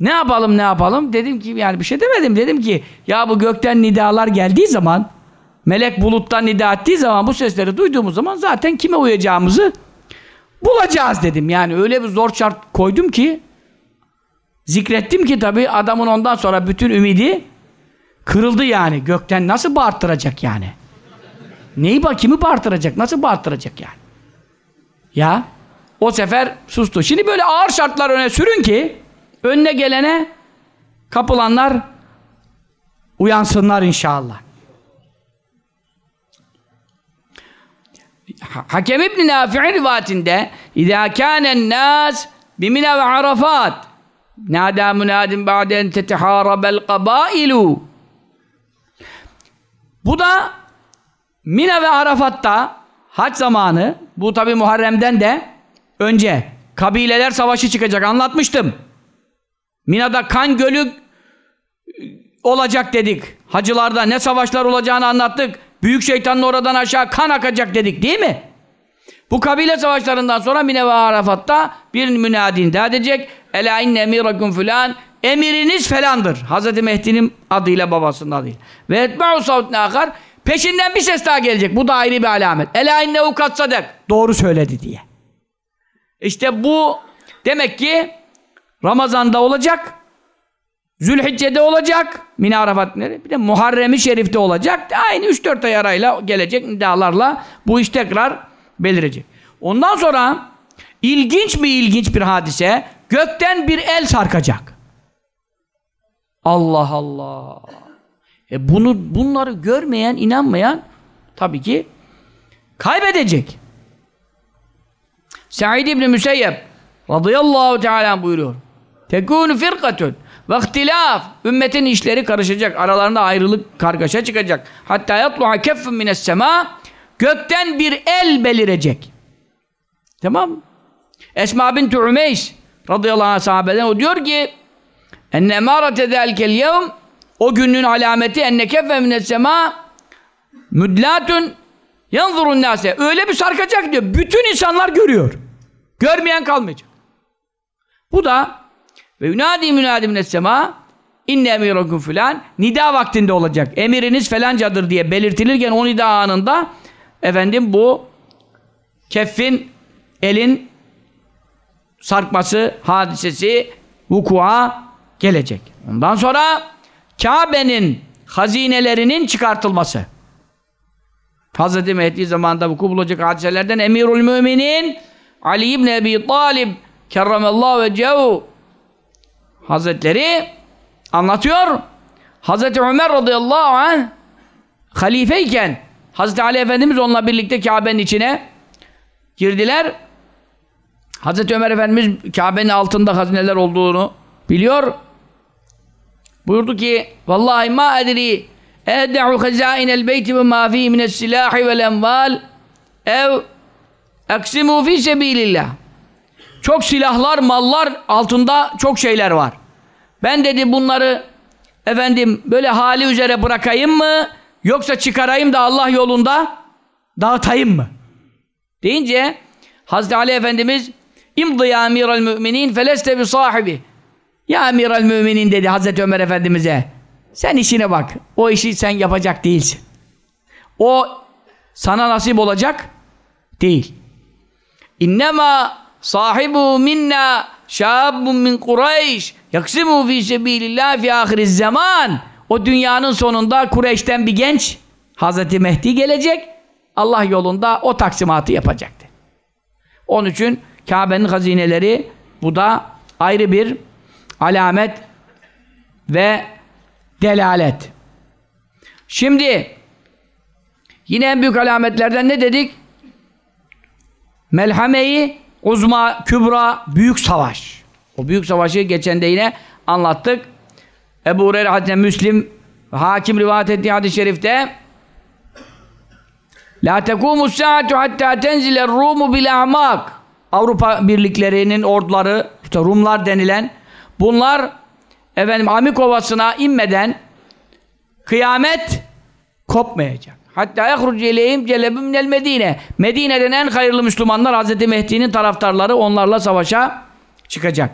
ne yapalım ne yapalım dedim ki yani bir şey demedim dedim ki ya bu gökten nidalar geldiği zaman melek buluttan nida ettiği zaman bu sesleri duyduğumuz zaman zaten kime uyacağımızı bulacağız dedim. Yani öyle bir zor şart koydum ki zikrettim ki tabi adamın ondan sonra bütün ümidi kırıldı yani. Gökten nasıl bağırttıracak yani? Neyi bak kimi bağırttıracak? Nasıl bağırttıracak yani? Ya o sefer sustu. Şimdi böyle ağır şartlar öne sürün ki önüne gelene kapılanlar uyansınlar inşallah. Hakem İbn Nafi'in rivayetinde İzâ kânen nâs bimine ve arafat nâdâ münâdin ba'den tetehârabel kabâilu Bu da Mina ve Arafat'ta hac zamanı bu tabi Muharrem'den de önce kabileler savaşı çıkacak anlatmıştım. Mina'da kan gölü olacak dedik. Hacılarda ne savaşlar olacağını anlattık. Büyük şeytanın oradan aşağı kan akacak dedik değil mi? Bu kabile savaşlarından sonra Mine ve Arafat'ta bir münadin daha edecek. Ela inne emirakum filan. Emiriniz felandır. Hazreti Mehdi'nin adıyla babasının adıyla. Ve etba'u savtne akar. Peşinden bir ses daha gelecek. Bu da ayrı bir alamet. Ela innehu katsadak. Doğru söyledi diye. İşte bu demek ki Ramazan'da olacak. Zülhicce'de olacak. Mine Arafat Bir de Muharrem-i Şerif'te olacak. Aynı 3-4 ay arayla gelecek nidalarla bu iş tekrar belirecek. Ondan sonra ilginç mi ilginç bir hadise gökten bir el sarkacak. Allah Allah. E bunu bunları görmeyen, inanmayan tabii ki kaybedecek. Said İbni Müseyyep radıyallahu teala buyuruyor. Tekûnü firkatun ve ihtilaf. Ümmetin işleri karışacak. Aralarında ayrılık, kargaşa çıkacak. Hatta yatlu'a keffun mines sema gökten bir el belirecek. Tamam Esma binti Ümeys radıyallahu anh sahabeden o diyor ki enne emarete zelkel yevm o günün alameti enne keffe mines sema müdlatun yanzurun nase öyle bir sarkacak diyor. Bütün insanlar görüyor. Görmeyen kalmayacak. Bu da ve yunadi münadi mines sema inne emirakum filan nida vaktinde olacak. Emiriniz felancadır diye belirtilirken o nida anında efendim bu keffin elin sarkması hadisesi vukua gelecek. Ondan sonra Kabe'nin hazinelerinin çıkartılması. Hz. Mehdi zamanında vuku bulacak hadiselerden Emirül Müminin Ali İbni Ebi Talib kerramallahu ve cehu Hazretleri anlatıyor. Hazreti Ömer radıyallahu anh halifeyken Hazreti Ali Efendimiz onunla birlikte Kabe'nin içine girdiler. Hazreti Ömer Efendimiz Kabe'nin altında hazineler olduğunu biliyor. Buyurdu ki Vallahi ma edri ede'u hazainel beyti ve ma fi mines silahi vel enval ev eksimu fi sebilillah çok silahlar, mallar altında çok şeyler var. Ben dedi bunları efendim böyle hali üzere bırakayım mı yoksa çıkarayım da Allah yolunda dağıtayım mı? Deyince Hazreti Ali Efendimiz İmdı ya emiral müminin feleste bi sahibi Ya emiral müminin dedi Hazreti Ömer Efendimiz'e. Sen işine bak. O işi sen yapacak değilsin. O sana nasip olacak değil. İnnemâ sahibu minna şâbun min Kureyş yaksimu fi sebilillah fi ahiriz zaman. O dünyanın sonunda Kureyş'ten bir genç Hazreti Mehdi gelecek. Allah yolunda o taksimatı yapacaktı. Onun için Kabe'nin hazineleri bu da ayrı bir alamet ve delalet. Şimdi yine en büyük alametlerden ne dedik? Melhameyi uzma, kübra, büyük savaş. O büyük savaşı geçen de yine anlattık. Ebu Hureyre Hadis'e Müslim hakim rivayet ettiği hadis-i şerifte La tekumus saatu hatta tenziler rumu bil ahmak Avrupa birliklerinin orduları işte Rumlar denilen bunlar efendim Amik Ovası'na inmeden kıyamet kopmayacak. Hatta yahrucu ileyhim celebüm minel Medine. Medine'den en hayırlı Müslümanlar Hz. Mehdi'nin taraftarları onlarla savaşa çıkacak.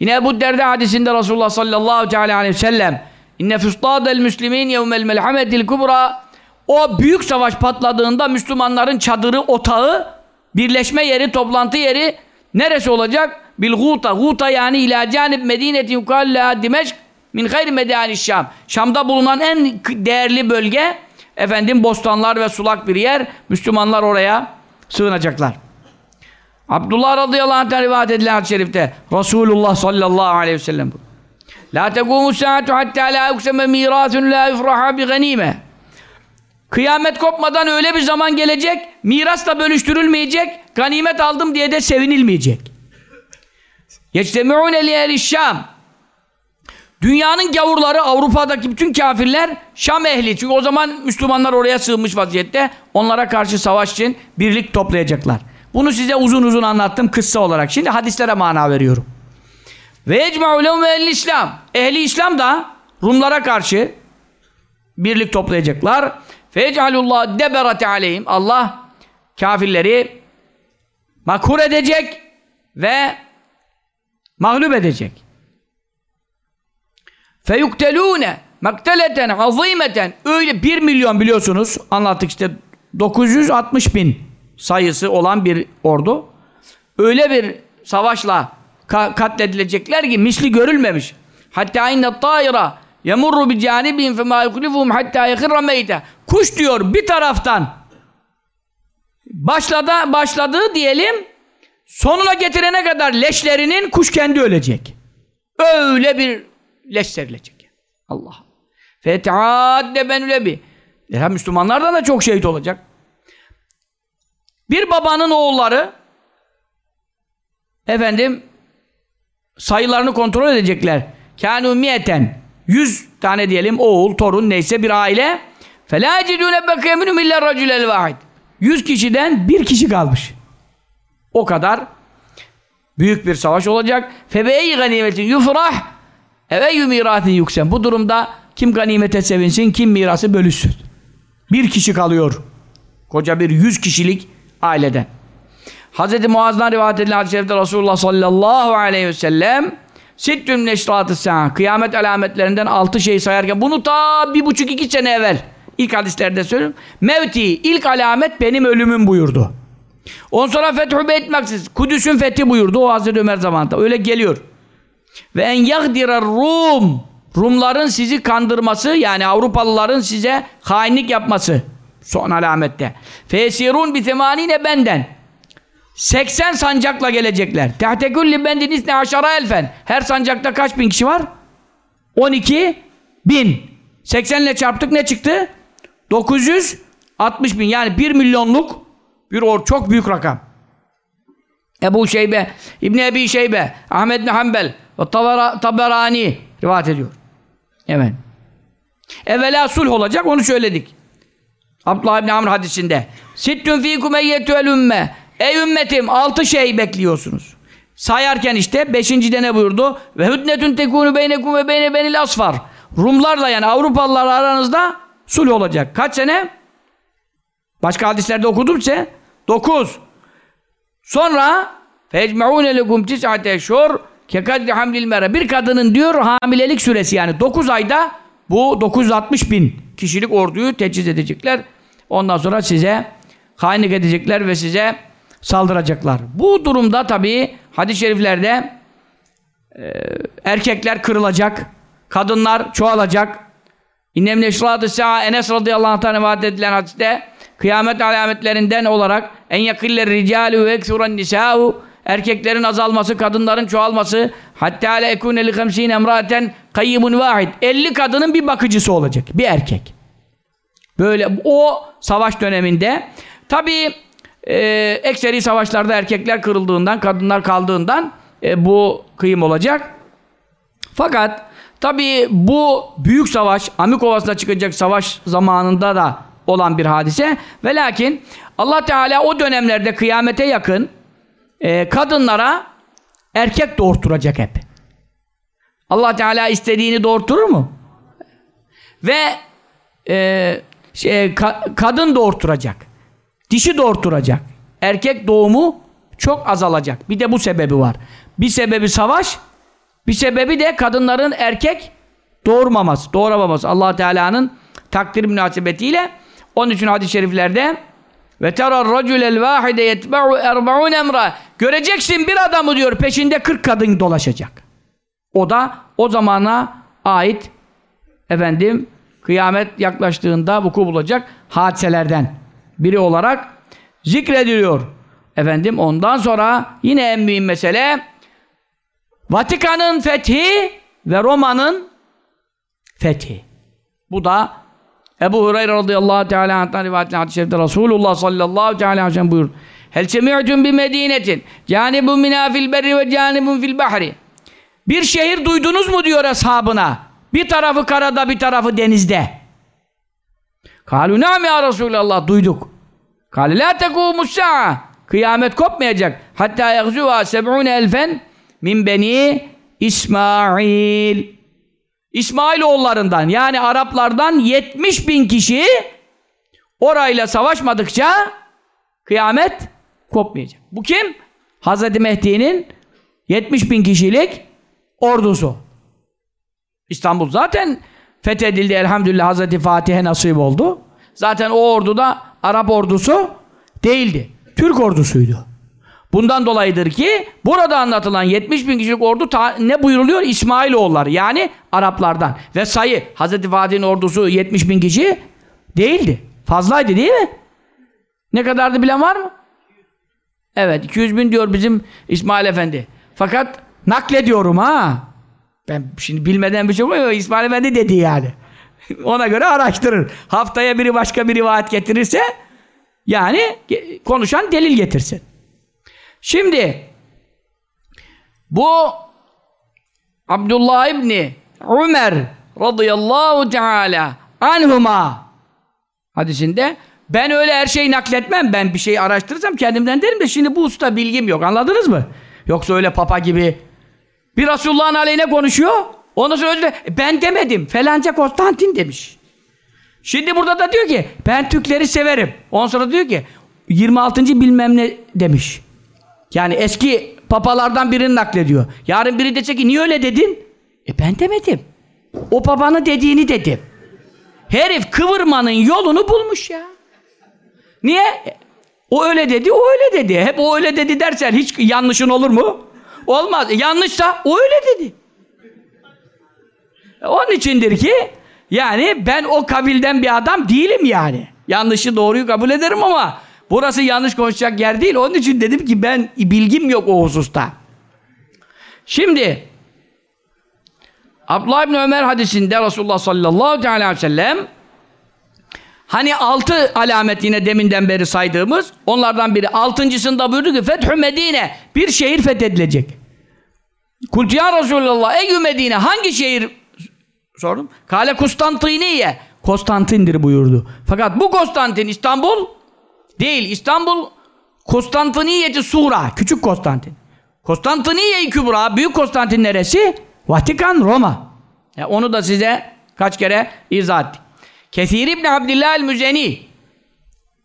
Yine Ebu Derda hadisinde Resulullah sallallahu teala aleyhi ve sellem inne füstadel müslimin yevmel melhametil kubra o büyük savaş patladığında Müslümanların çadırı, otağı, birleşme yeri, toplantı yeri neresi olacak? Bil guta. Guta yani ila canib medineti yukalla Dimeşk min hayri medani Şam. Şam'da bulunan en değerli bölge efendim bostanlar ve sulak bir yer. Müslümanlar oraya sığınacaklar. Abdullah radıyallahu anh'tan rivayet edilen hadis-i şerifte Resulullah sallallahu aleyhi ve sellem La tekumu saatu hatta la yukseme mirasun la yufraha bi ganime Kıyamet kopmadan öyle bir zaman gelecek, mirasla bölüştürülmeyecek, ganimet aldım diye de sevinilmeyecek. Yectemi'ûne li Şam. Dünyanın gavurları, Avrupa'daki bütün kafirler Şam ehli. Çünkü o zaman Müslümanlar oraya sığınmış vaziyette. Onlara karşı savaş için birlik toplayacaklar. Bunu size uzun uzun anlattım kıssa olarak. Şimdi hadislere mana veriyorum. Ve ecma'u lehum ehli İslam. Ehli İslam da Rumlara karşı birlik toplayacaklar. Fecalullah deberate aleyhim. Allah kafirleri makhur edecek ve mağlup edecek. Feyuktelûne makteleten azîmeten öyle bir milyon biliyorsunuz anlattık işte 960 bin sayısı olan bir ordu öyle bir savaşla ka katledilecekler ki misli görülmemiş. Hatta inne tâira yemurru bi canibihim femâ yuklifuhum hatta yekirra meyte. Kuş diyor bir taraftan başladı, başladığı diyelim Sonuna getirene kadar leşlerinin kuş kendi ölecek. Öyle bir leş serilecek. Allah. Fetadde ben öyle bir. E ya Müslümanlardan da çok şehit olacak. Bir babanın oğulları efendim sayılarını kontrol edecekler. Kânû miyeten. Yüz tane diyelim oğul, torun neyse bir aile. Felâ ecidûne bekâ minum illâ racülel vâid. Yüz kişiden bir kişi kalmış. O kadar büyük bir savaş olacak. Febeyi ganimetin yufrah eve yumiratin yüksen. Bu durumda kim ganimete sevinsin, kim mirası bölüşsün. Bir kişi kalıyor. Koca bir yüz kişilik aileden. Hz. Muaz'dan rivayet edilen hadis-i şerifte Resulullah sallallahu aleyhi ve sellem Sittüm neşratı sen kıyamet alametlerinden altı şey sayarken bunu ta bir buçuk iki sene evvel ilk hadislerde söylüyorum. Mevti ilk alamet benim ölümüm buyurdu. Ondan sonra Fethü Beyt Maksis Kudüs'ün fethi buyurdu o Hazreti Ömer zamanında. Öyle geliyor. Ve en yahdirer Rum Rumların sizi kandırması yani Avrupalıların size hainlik yapması son alamette. Fesirun bi temanine benden 80 sancakla gelecekler. Tehtekülli bendin isne aşara elfen. Her sancakta kaç bin kişi var? 12 bin. 80 ile çarptık ne çıktı? 960 bin. Yani 1 milyonluk bir or çok büyük rakam. Ebu Şeybe, İbn Ebi Şeybe, Ahmed bin Hanbel ve Taberani rivayet ediyor. Evet. Evvela sulh olacak onu söyledik. Abdullah İbni Amr hadisinde. Sittün fîkum eyyetüel ümme. Ey ümmetim altı şey bekliyorsunuz. Sayarken işte beşincide ne buyurdu? Ve hüdnetün tekûnü beynekum ve beyne benil asfar. Rumlarla yani Avrupalılar aranızda sulh olacak. Kaç sene? Başka hadislerde okudum ise dokuz. Sonra fecmeûne lekum tis'ate eşhur kekadri hamlil mere. Bir kadının diyor hamilelik süresi yani 9 ayda bu 960 bin kişilik orduyu teçhiz edecekler. Ondan sonra size hainlik edecekler ve size saldıracaklar. Bu durumda tabii hadis-i şeriflerde e, erkekler kırılacak, kadınlar çoğalacak. İnnemle işradı sa'a Enes radıyallahu anh'tan rivayet edilen hadiste kıyamet alametlerinden olarak en yakiller ricalu ve eksuran nisa'u erkeklerin azalması, kadınların çoğalması hatta le ekune li 50 emraten kayyimun vahid 50 kadının bir bakıcısı olacak. Bir erkek. Böyle o savaş döneminde tabii e, ekseri savaşlarda erkekler kırıldığından, kadınlar kaldığından e, bu kıyım olacak. Fakat tabii bu büyük savaş, Amikovas'ta çıkacak savaş zamanında da olan bir hadise. Ve lakin Allah Teala o dönemlerde kıyamete yakın e, kadınlara erkek doğurtturacak hep. Allah Teala istediğini doğurtturur mu? Ve e, şey, ka kadın doğurtturacak. Dişi doğurtturacak. Erkek doğumu çok azalacak. Bir de bu sebebi var. Bir sebebi savaş, bir sebebi de kadınların erkek doğurmaması, doğuramaması. allah Teala'nın takdir münasebetiyle onun için hadis-i şeriflerde ve terar raculel vahide yetba'u erba'un emra göreceksin bir adamı diyor peşinde 40 kadın dolaşacak. O da o zamana ait efendim kıyamet yaklaştığında vuku bulacak hadiselerden biri olarak zikrediliyor. Efendim ondan sonra yine en mühim mesele Vatikan'ın fethi ve Roma'nın fethi. Bu da Ebu Hureyre radıyallahu teala anh'tan rivayetli hadis-i şerifte Resulullah sallallahu teala aleyhi ve sellem buyurdu. Hel semi'tun bi medinetin canibun minâ fil berri ve canibun fil bahri. Bir şehir duydunuz mu diyor ashabına. Bir tarafı karada bir tarafı denizde. Kalu nâmi ya Resulallah duyduk. Kâle lâ tekûmus Kıyamet kopmayacak. Hatta yagzûvâ seb'ûne elfen min beni İsmail. İsmail oğullarından yani Araplardan 70 bin kişi orayla savaşmadıkça kıyamet kopmayacak. Bu kim? Hazreti Mehdi'nin 70 bin kişilik ordusu. İstanbul zaten fethedildi elhamdülillah Hazreti Fatih'e nasip oldu. Zaten o orduda Arap ordusu değildi. Türk ordusuydu. Bundan dolayıdır ki burada anlatılan 70 bin kişilik ordu ne buyuruluyor? İsmailoğulları yani Araplardan. Ve sayı Hz. Fatih'in ordusu 70 bin kişi değildi. Fazlaydı değil mi? Ne kadardı bilen var mı? Evet 200 bin diyor bizim İsmail Efendi. Fakat naklediyorum ha. Ben şimdi bilmeden bir şey yok İsmail Efendi dedi yani. <laughs> Ona göre araştırır. Haftaya biri başka bir rivayet getirirse yani konuşan delil getirsin. Şimdi bu Abdullah İbni Ömer radıyallahu teala anhuma hadisinde ben öyle her şeyi nakletmem. Ben bir şey araştırırsam kendimden derim de şimdi bu usta bilgim yok. Anladınız mı? Yoksa öyle papa gibi bir Resulullah'ın aleyhine konuşuyor. Ondan sonra öyle ben demedim. Felanca Konstantin demiş. Şimdi burada da diyor ki ben Türkleri severim. Ondan sonra diyor ki 26. bilmem ne demiş. Yani eski papalardan birini naklediyor. Yarın biri dese ki niye öyle dedin? E ben demedim. O babanın dediğini dedim. Herif kıvırmanın yolunu bulmuş ya. Niye? O öyle dedi, o öyle dedi. Hep o öyle dedi dersen hiç yanlışın olur mu? Olmaz. E, yanlışsa o öyle dedi. E, onun içindir ki yani ben o kabilden bir adam değilim yani. Yanlışı doğruyu kabul ederim ama Burası yanlış konuşacak yer değil. Onun için dedim ki ben bilgim yok o hususta. Şimdi Abdullah İbni Ömer hadisinde Resulullah sallallahu aleyhi ve sellem hani altı alamet yine deminden beri saydığımız onlardan biri altıncısında buyurdu ki Fethü Medine bir şehir fethedilecek. Kultu ya Resulallah ey Medine hangi şehir sordum. Kale Konstantiniye Konstantin'dir buyurdu. Fakat bu Konstantin İstanbul Değil. İstanbul Konstantiniyeti Sura. Küçük Konstantin. Konstantiniye-i Kübra. Büyük Konstantin neresi? Vatikan, Roma. Ya onu da size kaç kere izah ettik. Kesir İbni Abdillah el-Müzeni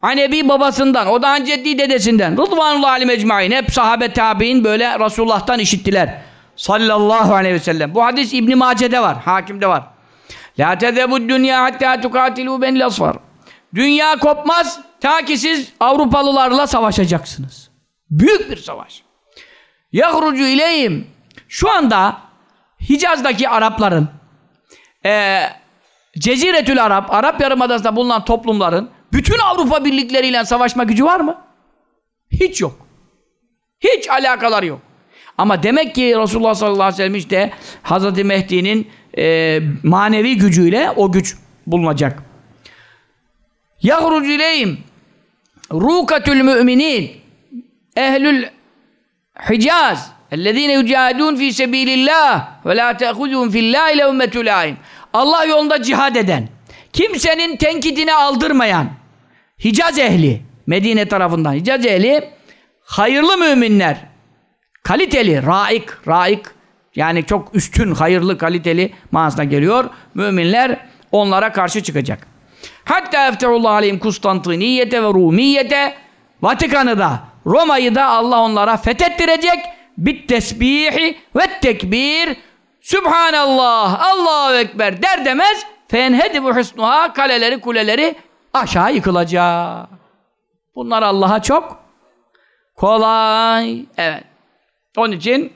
Anebi babasından, o da Anceddi dedesinden. Rıdvanullah alim ecmain. Hep sahabe tabi'in böyle Resulullah'tan işittiler. Sallallahu aleyhi ve sellem. Bu hadis İbn Mace'de var, Hakim'de var. La tezebu dünya hatta tukatilu benil asfar. Dünya kopmaz ta ki siz Avrupalılarla savaşacaksınız. Büyük bir savaş. Yahrucu ileyhim. Şu anda Hicaz'daki Arapların e, Ceziretül Arap, Arap Yarımadası'nda bulunan toplumların bütün Avrupa birlikleriyle savaşma gücü var mı? Hiç yok. Hiç alakaları yok. Ama demek ki Resulullah sallallahu aleyhi ve sellem işte Hazreti Mehdi'nin e, manevi gücüyle o güç bulunacak. Yahrucu ileyhim rukatül müminin ehlül Hicaz ellezine yücahidun fi sebilillah ve la te'khudun fillahi levmetül Allah yolunda cihad eden kimsenin tenkidine aldırmayan Hicaz ehli Medine tarafından Hicaz ehli hayırlı müminler kaliteli, raik, raik yani çok üstün, hayırlı, kaliteli manasına geliyor. Müminler onlara karşı çıkacak. Hatta efterullah aleyhim Kustantiniyete ve Rumiyete Vatikan'ı da Roma'yı da Allah onlara fethettirecek bit tesbihi ve tekbir Sübhanallah, Allahu Ekber der demez fenhedi bu husnuha kaleleri kuleleri aşağı yıkılacak. Bunlar Allah'a çok kolay. Evet. Onun için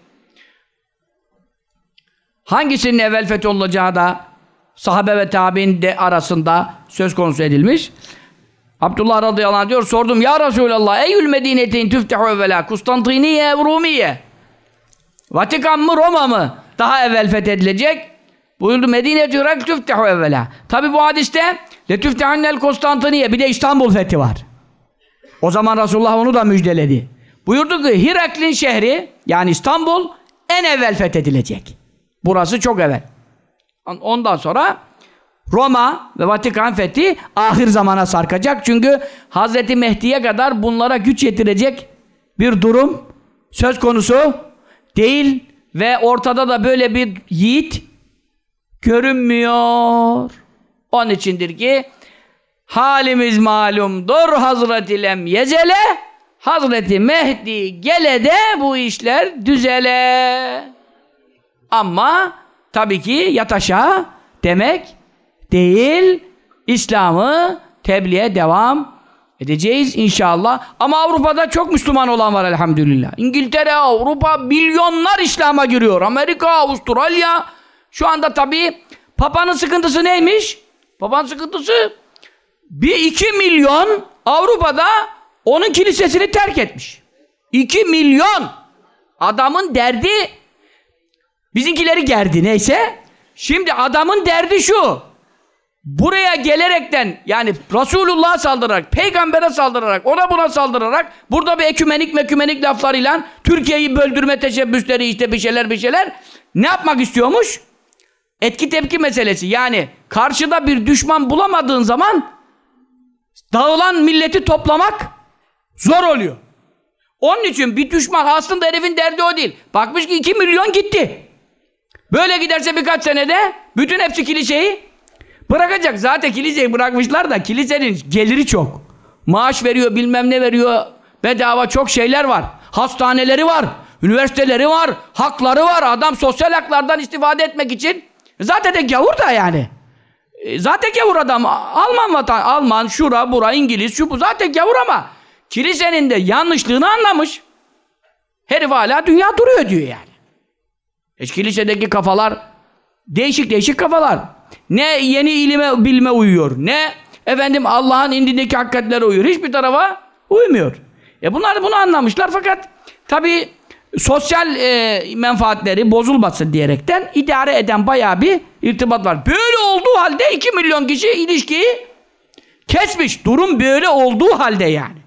hangisinin evvel fetholunacağı da sahabe ve tabi'in de arasında söz konusu edilmiş. Abdullah radıyallahu anh diyor sordum ya Resulallah eyyül medinetin tüftehu evvela Kustantiniye Rumiye Vatikan mı Roma mı daha evvel fethedilecek? Buyurdu Medine Irak tüftehu evvela. Tabi bu hadiste letüftehannel Konstantiniye bir de İstanbul fethi var. O zaman Resulullah onu da müjdeledi. Buyurdu ki Hiraklin şehri yani İstanbul en evvel fethedilecek. Burası çok evvel ondan sonra Roma ve Vatikan fethi ahir zamana sarkacak. Çünkü Hazreti Mehdi'ye kadar bunlara güç yetirecek bir durum söz konusu değil ve ortada da böyle bir yiğit görünmüyor. Onun içindir ki halimiz malumdur Hazreti Lem Yezele Hazreti Mehdi gele de bu işler düzele. Ama tabii ki yataşa demek değil, İslam'ı tebliğe devam edeceğiz inşallah. Ama Avrupa'da çok Müslüman olan var elhamdülillah. İngiltere, Avrupa milyonlar İslam'a giriyor. Amerika, Avustralya. Şu anda tabii Papa'nın sıkıntısı neymiş? Papa'nın sıkıntısı bir iki milyon Avrupa'da onun kilisesini terk etmiş. İki milyon adamın derdi bizimkileri gerdi neyse. Şimdi adamın derdi şu buraya gelerekten yani Resulullah'a saldırarak, peygambere saldırarak, ona buna saldırarak burada bir ekümenik mekümenik laflarıyla Türkiye'yi böldürme teşebbüsleri işte bir şeyler bir şeyler ne yapmak istiyormuş? Etki tepki meselesi. Yani karşıda bir düşman bulamadığın zaman dağılan milleti toplamak zor oluyor. Onun için bir düşman aslında herifin derdi o değil. Bakmış ki 2 milyon gitti. Böyle giderse birkaç senede bütün hepsi kiliseyi Bırakacak. Zaten kiliseyi bırakmışlar da kilisenin geliri çok. Maaş veriyor, bilmem ne veriyor. Bedava çok şeyler var. Hastaneleri var. Üniversiteleri var. Hakları var. Adam sosyal haklardan istifade etmek için. Zaten de gavur da yani. E, zaten gavur adam. Alman vatan, Alman, şura, bura, İngiliz, şu bu. Zaten gavur ama kilisenin de yanlışlığını anlamış. Herif hala dünya duruyor diyor yani. E, kilisedeki kafalar değişik değişik kafalar. Ne yeni ilime bilme uyuyor. Ne efendim Allah'ın indindeki hakikatlere uyuyor. Hiçbir tarafa uymuyor. E bunlar bunu anlamışlar fakat tabi sosyal e, menfaatleri bozulmasın diyerekten idare eden bayağı bir irtibat var. Böyle olduğu halde 2 milyon kişi ilişkiyi kesmiş. Durum böyle olduğu halde yani.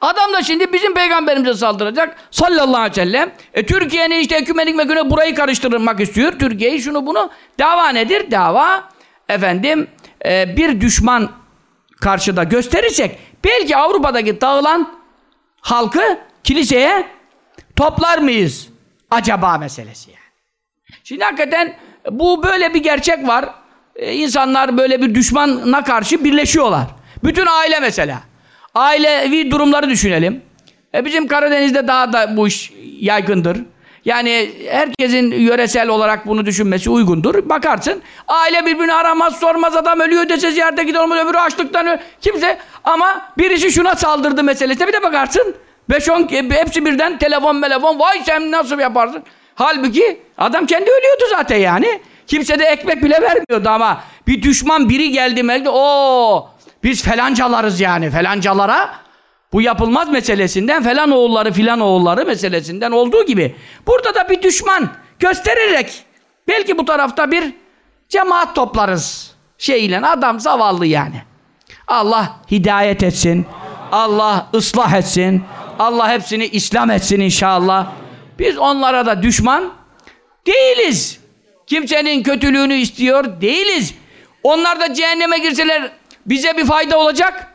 Adam da şimdi bizim peygamberimize saldıracak sallallahu aleyhi ve sellem. E, Türkiye'nin işte ekümenik meküne burayı karıştırmak istiyor. Türkiye'yi şunu bunu. Dava nedir? Dava efendim e, bir düşman karşıda gösterirsek belki Avrupa'daki dağılan halkı kiliseye toplar mıyız? Acaba meselesi yani. Şimdi hakikaten bu böyle bir gerçek var. Ee, insanlar böyle bir düşmana karşı birleşiyorlar. Bütün aile mesela. Ailevi durumları düşünelim. E bizim Karadeniz'de daha da bu iş yaygındır. Yani herkesin yöresel olarak bunu düşünmesi uygundur. Bakarsın aile birbirini aramaz sormaz adam ölüyor dese ziyarete gidiyor olmaz öbürü açlıktan ölüyor. Kimse ama birisi şuna saldırdı meselesine bir de bakarsın 5-10 hepsi birden telefon telefon vay sen nasıl yaparsın? Halbuki adam kendi ölüyordu zaten yani. Kimse de ekmek bile vermiyordu ama bir düşman biri geldi meldi o biz felancalarız yani felancalara bu yapılmaz meselesinden falan oğulları filan oğulları meselesinden olduğu gibi burada da bir düşman göstererek belki bu tarafta bir cemaat toplarız şeyle adam zavallı yani. Allah hidayet etsin. Allah ıslah etsin. Allah hepsini İslam etsin inşallah. Biz onlara da düşman değiliz. Kimsenin kötülüğünü istiyor değiliz. Onlar da cehenneme girseler bize bir fayda olacak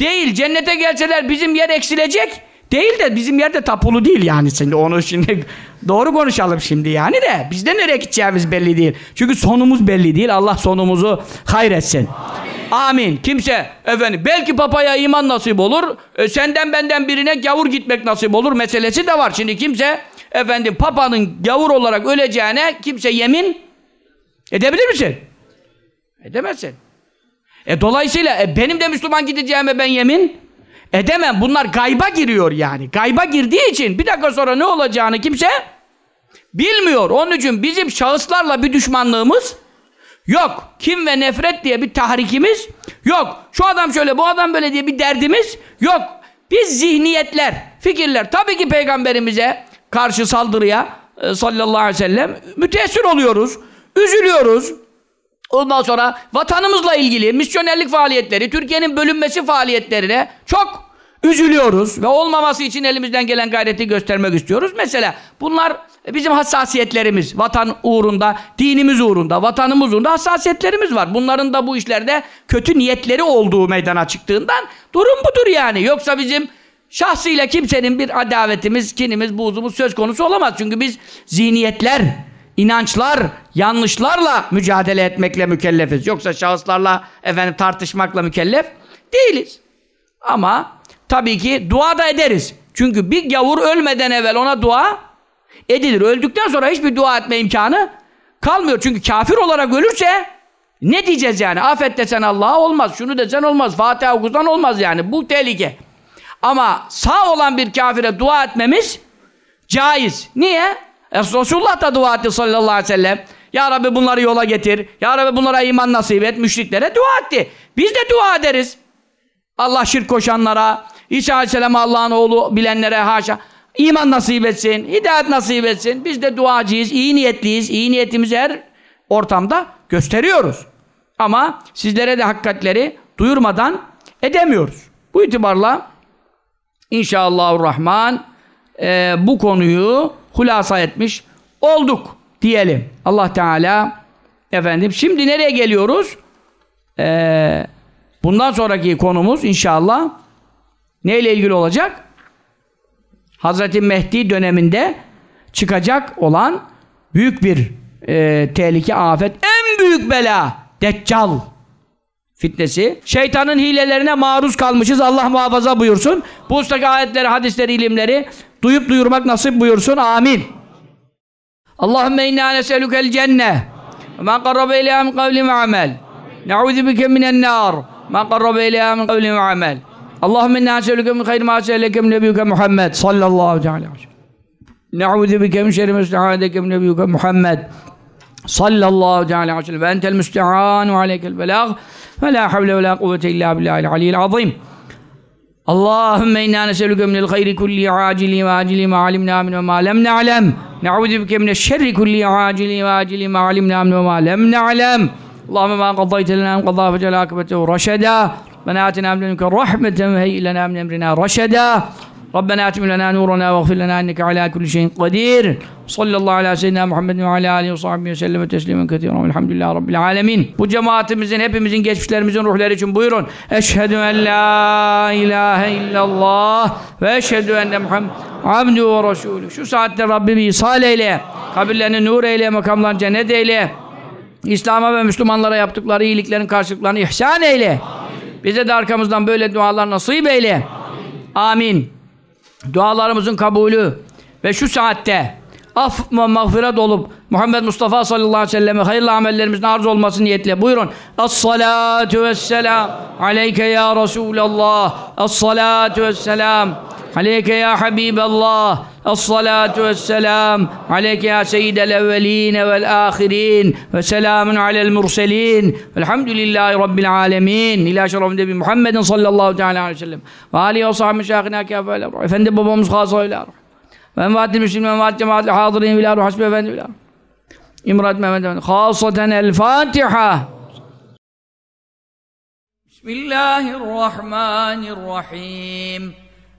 değil. Cennete gelseler bizim yer eksilecek değil de bizim yer de tapulu değil yani şimdi onu şimdi <laughs> doğru konuşalım şimdi yani de bizde nereye gideceğimiz belli değil. Çünkü sonumuz belli değil. Allah sonumuzu hayretsin. Amin. Amin. Kimse efendim belki papaya iman nasip olur. E, senden benden birine gavur gitmek nasip olur meselesi de var. Şimdi kimse efendim papanın gavur olarak öleceğine kimse yemin edebilir misin? Edemezsin. E dolayısıyla e, benim de Müslüman gideceğime ben yemin edemem. Bunlar gayba giriyor yani. Gayba girdiği için bir dakika sonra ne olacağını kimse bilmiyor. Onun için bizim şahıslarla bir düşmanlığımız yok. Kim ve nefret diye bir tahrikimiz yok. Şu adam şöyle, bu adam böyle diye bir derdimiz yok. Biz zihniyetler, fikirler tabii ki peygamberimize karşı saldırıya e, sallallahu aleyhi ve sellem müteessir oluyoruz. Üzülüyoruz. Ondan sonra vatanımızla ilgili misyonerlik faaliyetleri, Türkiye'nin bölünmesi faaliyetlerine çok üzülüyoruz ve olmaması için elimizden gelen gayreti göstermek istiyoruz. Mesela bunlar bizim hassasiyetlerimiz. Vatan uğrunda, dinimiz uğrunda, vatanımız uğrunda hassasiyetlerimiz var. Bunların da bu işlerde kötü niyetleri olduğu meydana çıktığından durum budur yani. Yoksa bizim şahsıyla kimsenin bir adavetimiz, kinimiz, buğzumuz söz konusu olamaz. Çünkü biz zihniyetler, inançlar, yanlışlarla mücadele etmekle mükellefiz. Yoksa şahıslarla efendim tartışmakla mükellef değiliz. Ama tabii ki dua da ederiz. Çünkü bir gavur ölmeden evvel ona dua edilir. Öldükten sonra hiçbir dua etme imkanı kalmıyor. Çünkü kafir olarak ölürse ne diyeceğiz yani? Affet desen Allah'a olmaz. Şunu desen olmaz. Fatiha okusan olmaz yani. Bu tehlike. Ama sağ olan bir kafire dua etmemiz caiz. Niye? Resulullah da dua etti sallallahu aleyhi ve sellem. Ya Rabbi bunları yola getir. Ya Rabbi bunlara iman nasip et. Müşriklere dua etti. Biz de dua ederiz. Allah şirk koşanlara, İsa aleyhisselam Allah'ın oğlu bilenlere haşa. iman nasip etsin, hidayet nasip etsin. Biz de duacıyız, iyi niyetliyiz. İyi niyetimizi her ortamda gösteriyoruz. Ama sizlere de hakikatleri duyurmadan edemiyoruz. Bu itibarla inşallahurrahman e, bu konuyu hulasa etmiş olduk diyelim. Allah Teala efendim şimdi nereye geliyoruz? Eee Bundan sonraki konumuz inşallah neyle ilgili olacak? Hazreti Mehdi döneminde çıkacak olan büyük bir e, tehlike, afet, en büyük bela, Deccal fitnesi. Şeytanın hilelerine maruz kalmışız. Allah muhafaza buyursun. Bu ustaki ayetleri, hadisleri, ilimleri duyup duyurmak nasip buyursun. Amin. Allahümme inna neselükel cenne. Ma qarrabe ilâ min kavli ve amel. Ne'udhu bike minen nar. Ma qarrabe ilâ min kavli ve amel. Allahümme inna neselüke min hayr ma se'eleke min nebiyyüke Muhammed sallallahu aleyhi ve sellem. Ne'udhu bike min şerri mes'a'adeke min nebiyyüke Muhammed. صلى الله تعالى عليه وسلم فأنت المستعان وعليك البلاغ. فلا حول ولا قوة إلا بالله العلي العظيم. اللهم إنا نسألك من الخير كل عاجل وآجل ما علمنا منه وما لم نعلم. نعوذ بك من الشر كل عاجل وآجل ما علمنا منه وما لم نعلم. اللهم ما قضيت لنا من قضاء فجعل عاقبته رشدا. ربنا آتنا من رحمة وهيئ لنا من أمرنا رشدا. Rabbena atim lena nurana ve gfir lena inneke ala kulli şeyin kadir. Sallallahu ala seyyidina Muhammed ve ala alihi ve sahbihi ve sellem teslimen ketiren. Elhamdülillahi rabbil alemin. Bu cemaatimizin, hepimizin, geçmişlerimizin ruhları için buyurun. Eşhedü en la ilahe illallah ve eşhedü enne Muhammed abdu ve resulü. Şu saatte Rabbim ihsal eyle. Kabirlerini nur eyle, makamlarını cennet eyle. İslam'a ve Müslümanlara yaptıkları iyiliklerin karşılıklarını ihsan eyle. Bize de arkamızdan böyle dualar nasip eyle. Amin. Dualarımızın kabulü ve şu saatte af ve mağfiret olup Muhammed Mustafa sallallahu aleyhi ve selleme hayırlı amellerimizin arz olması niyetle buyurun. Es-salatu vesselam aleyke ya Resulallah. Es-salatu vesselam aleyke ya Habiballah. Es-salatu vesselam aleyke ya seyyidel evveline vel ahirin ve selamun alel murselin. Velhamdülillahi rabbil alemin. İla şerefin nebi Muhammedin sallallahu teala aleyhi ve sellem. Ve alihi ve sahbihi şahına kâfâle efendi babamız khâsa ile ve envâtil müslimin ve envâtil cemaatil hâzırîn bilâ ruh hasbi efendi bilâ İmrat Mehmet Efendi. Khâsaten el Fatiha Bismillahirrahmanirrahim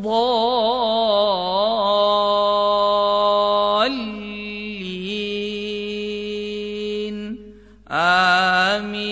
الضالين. آمين.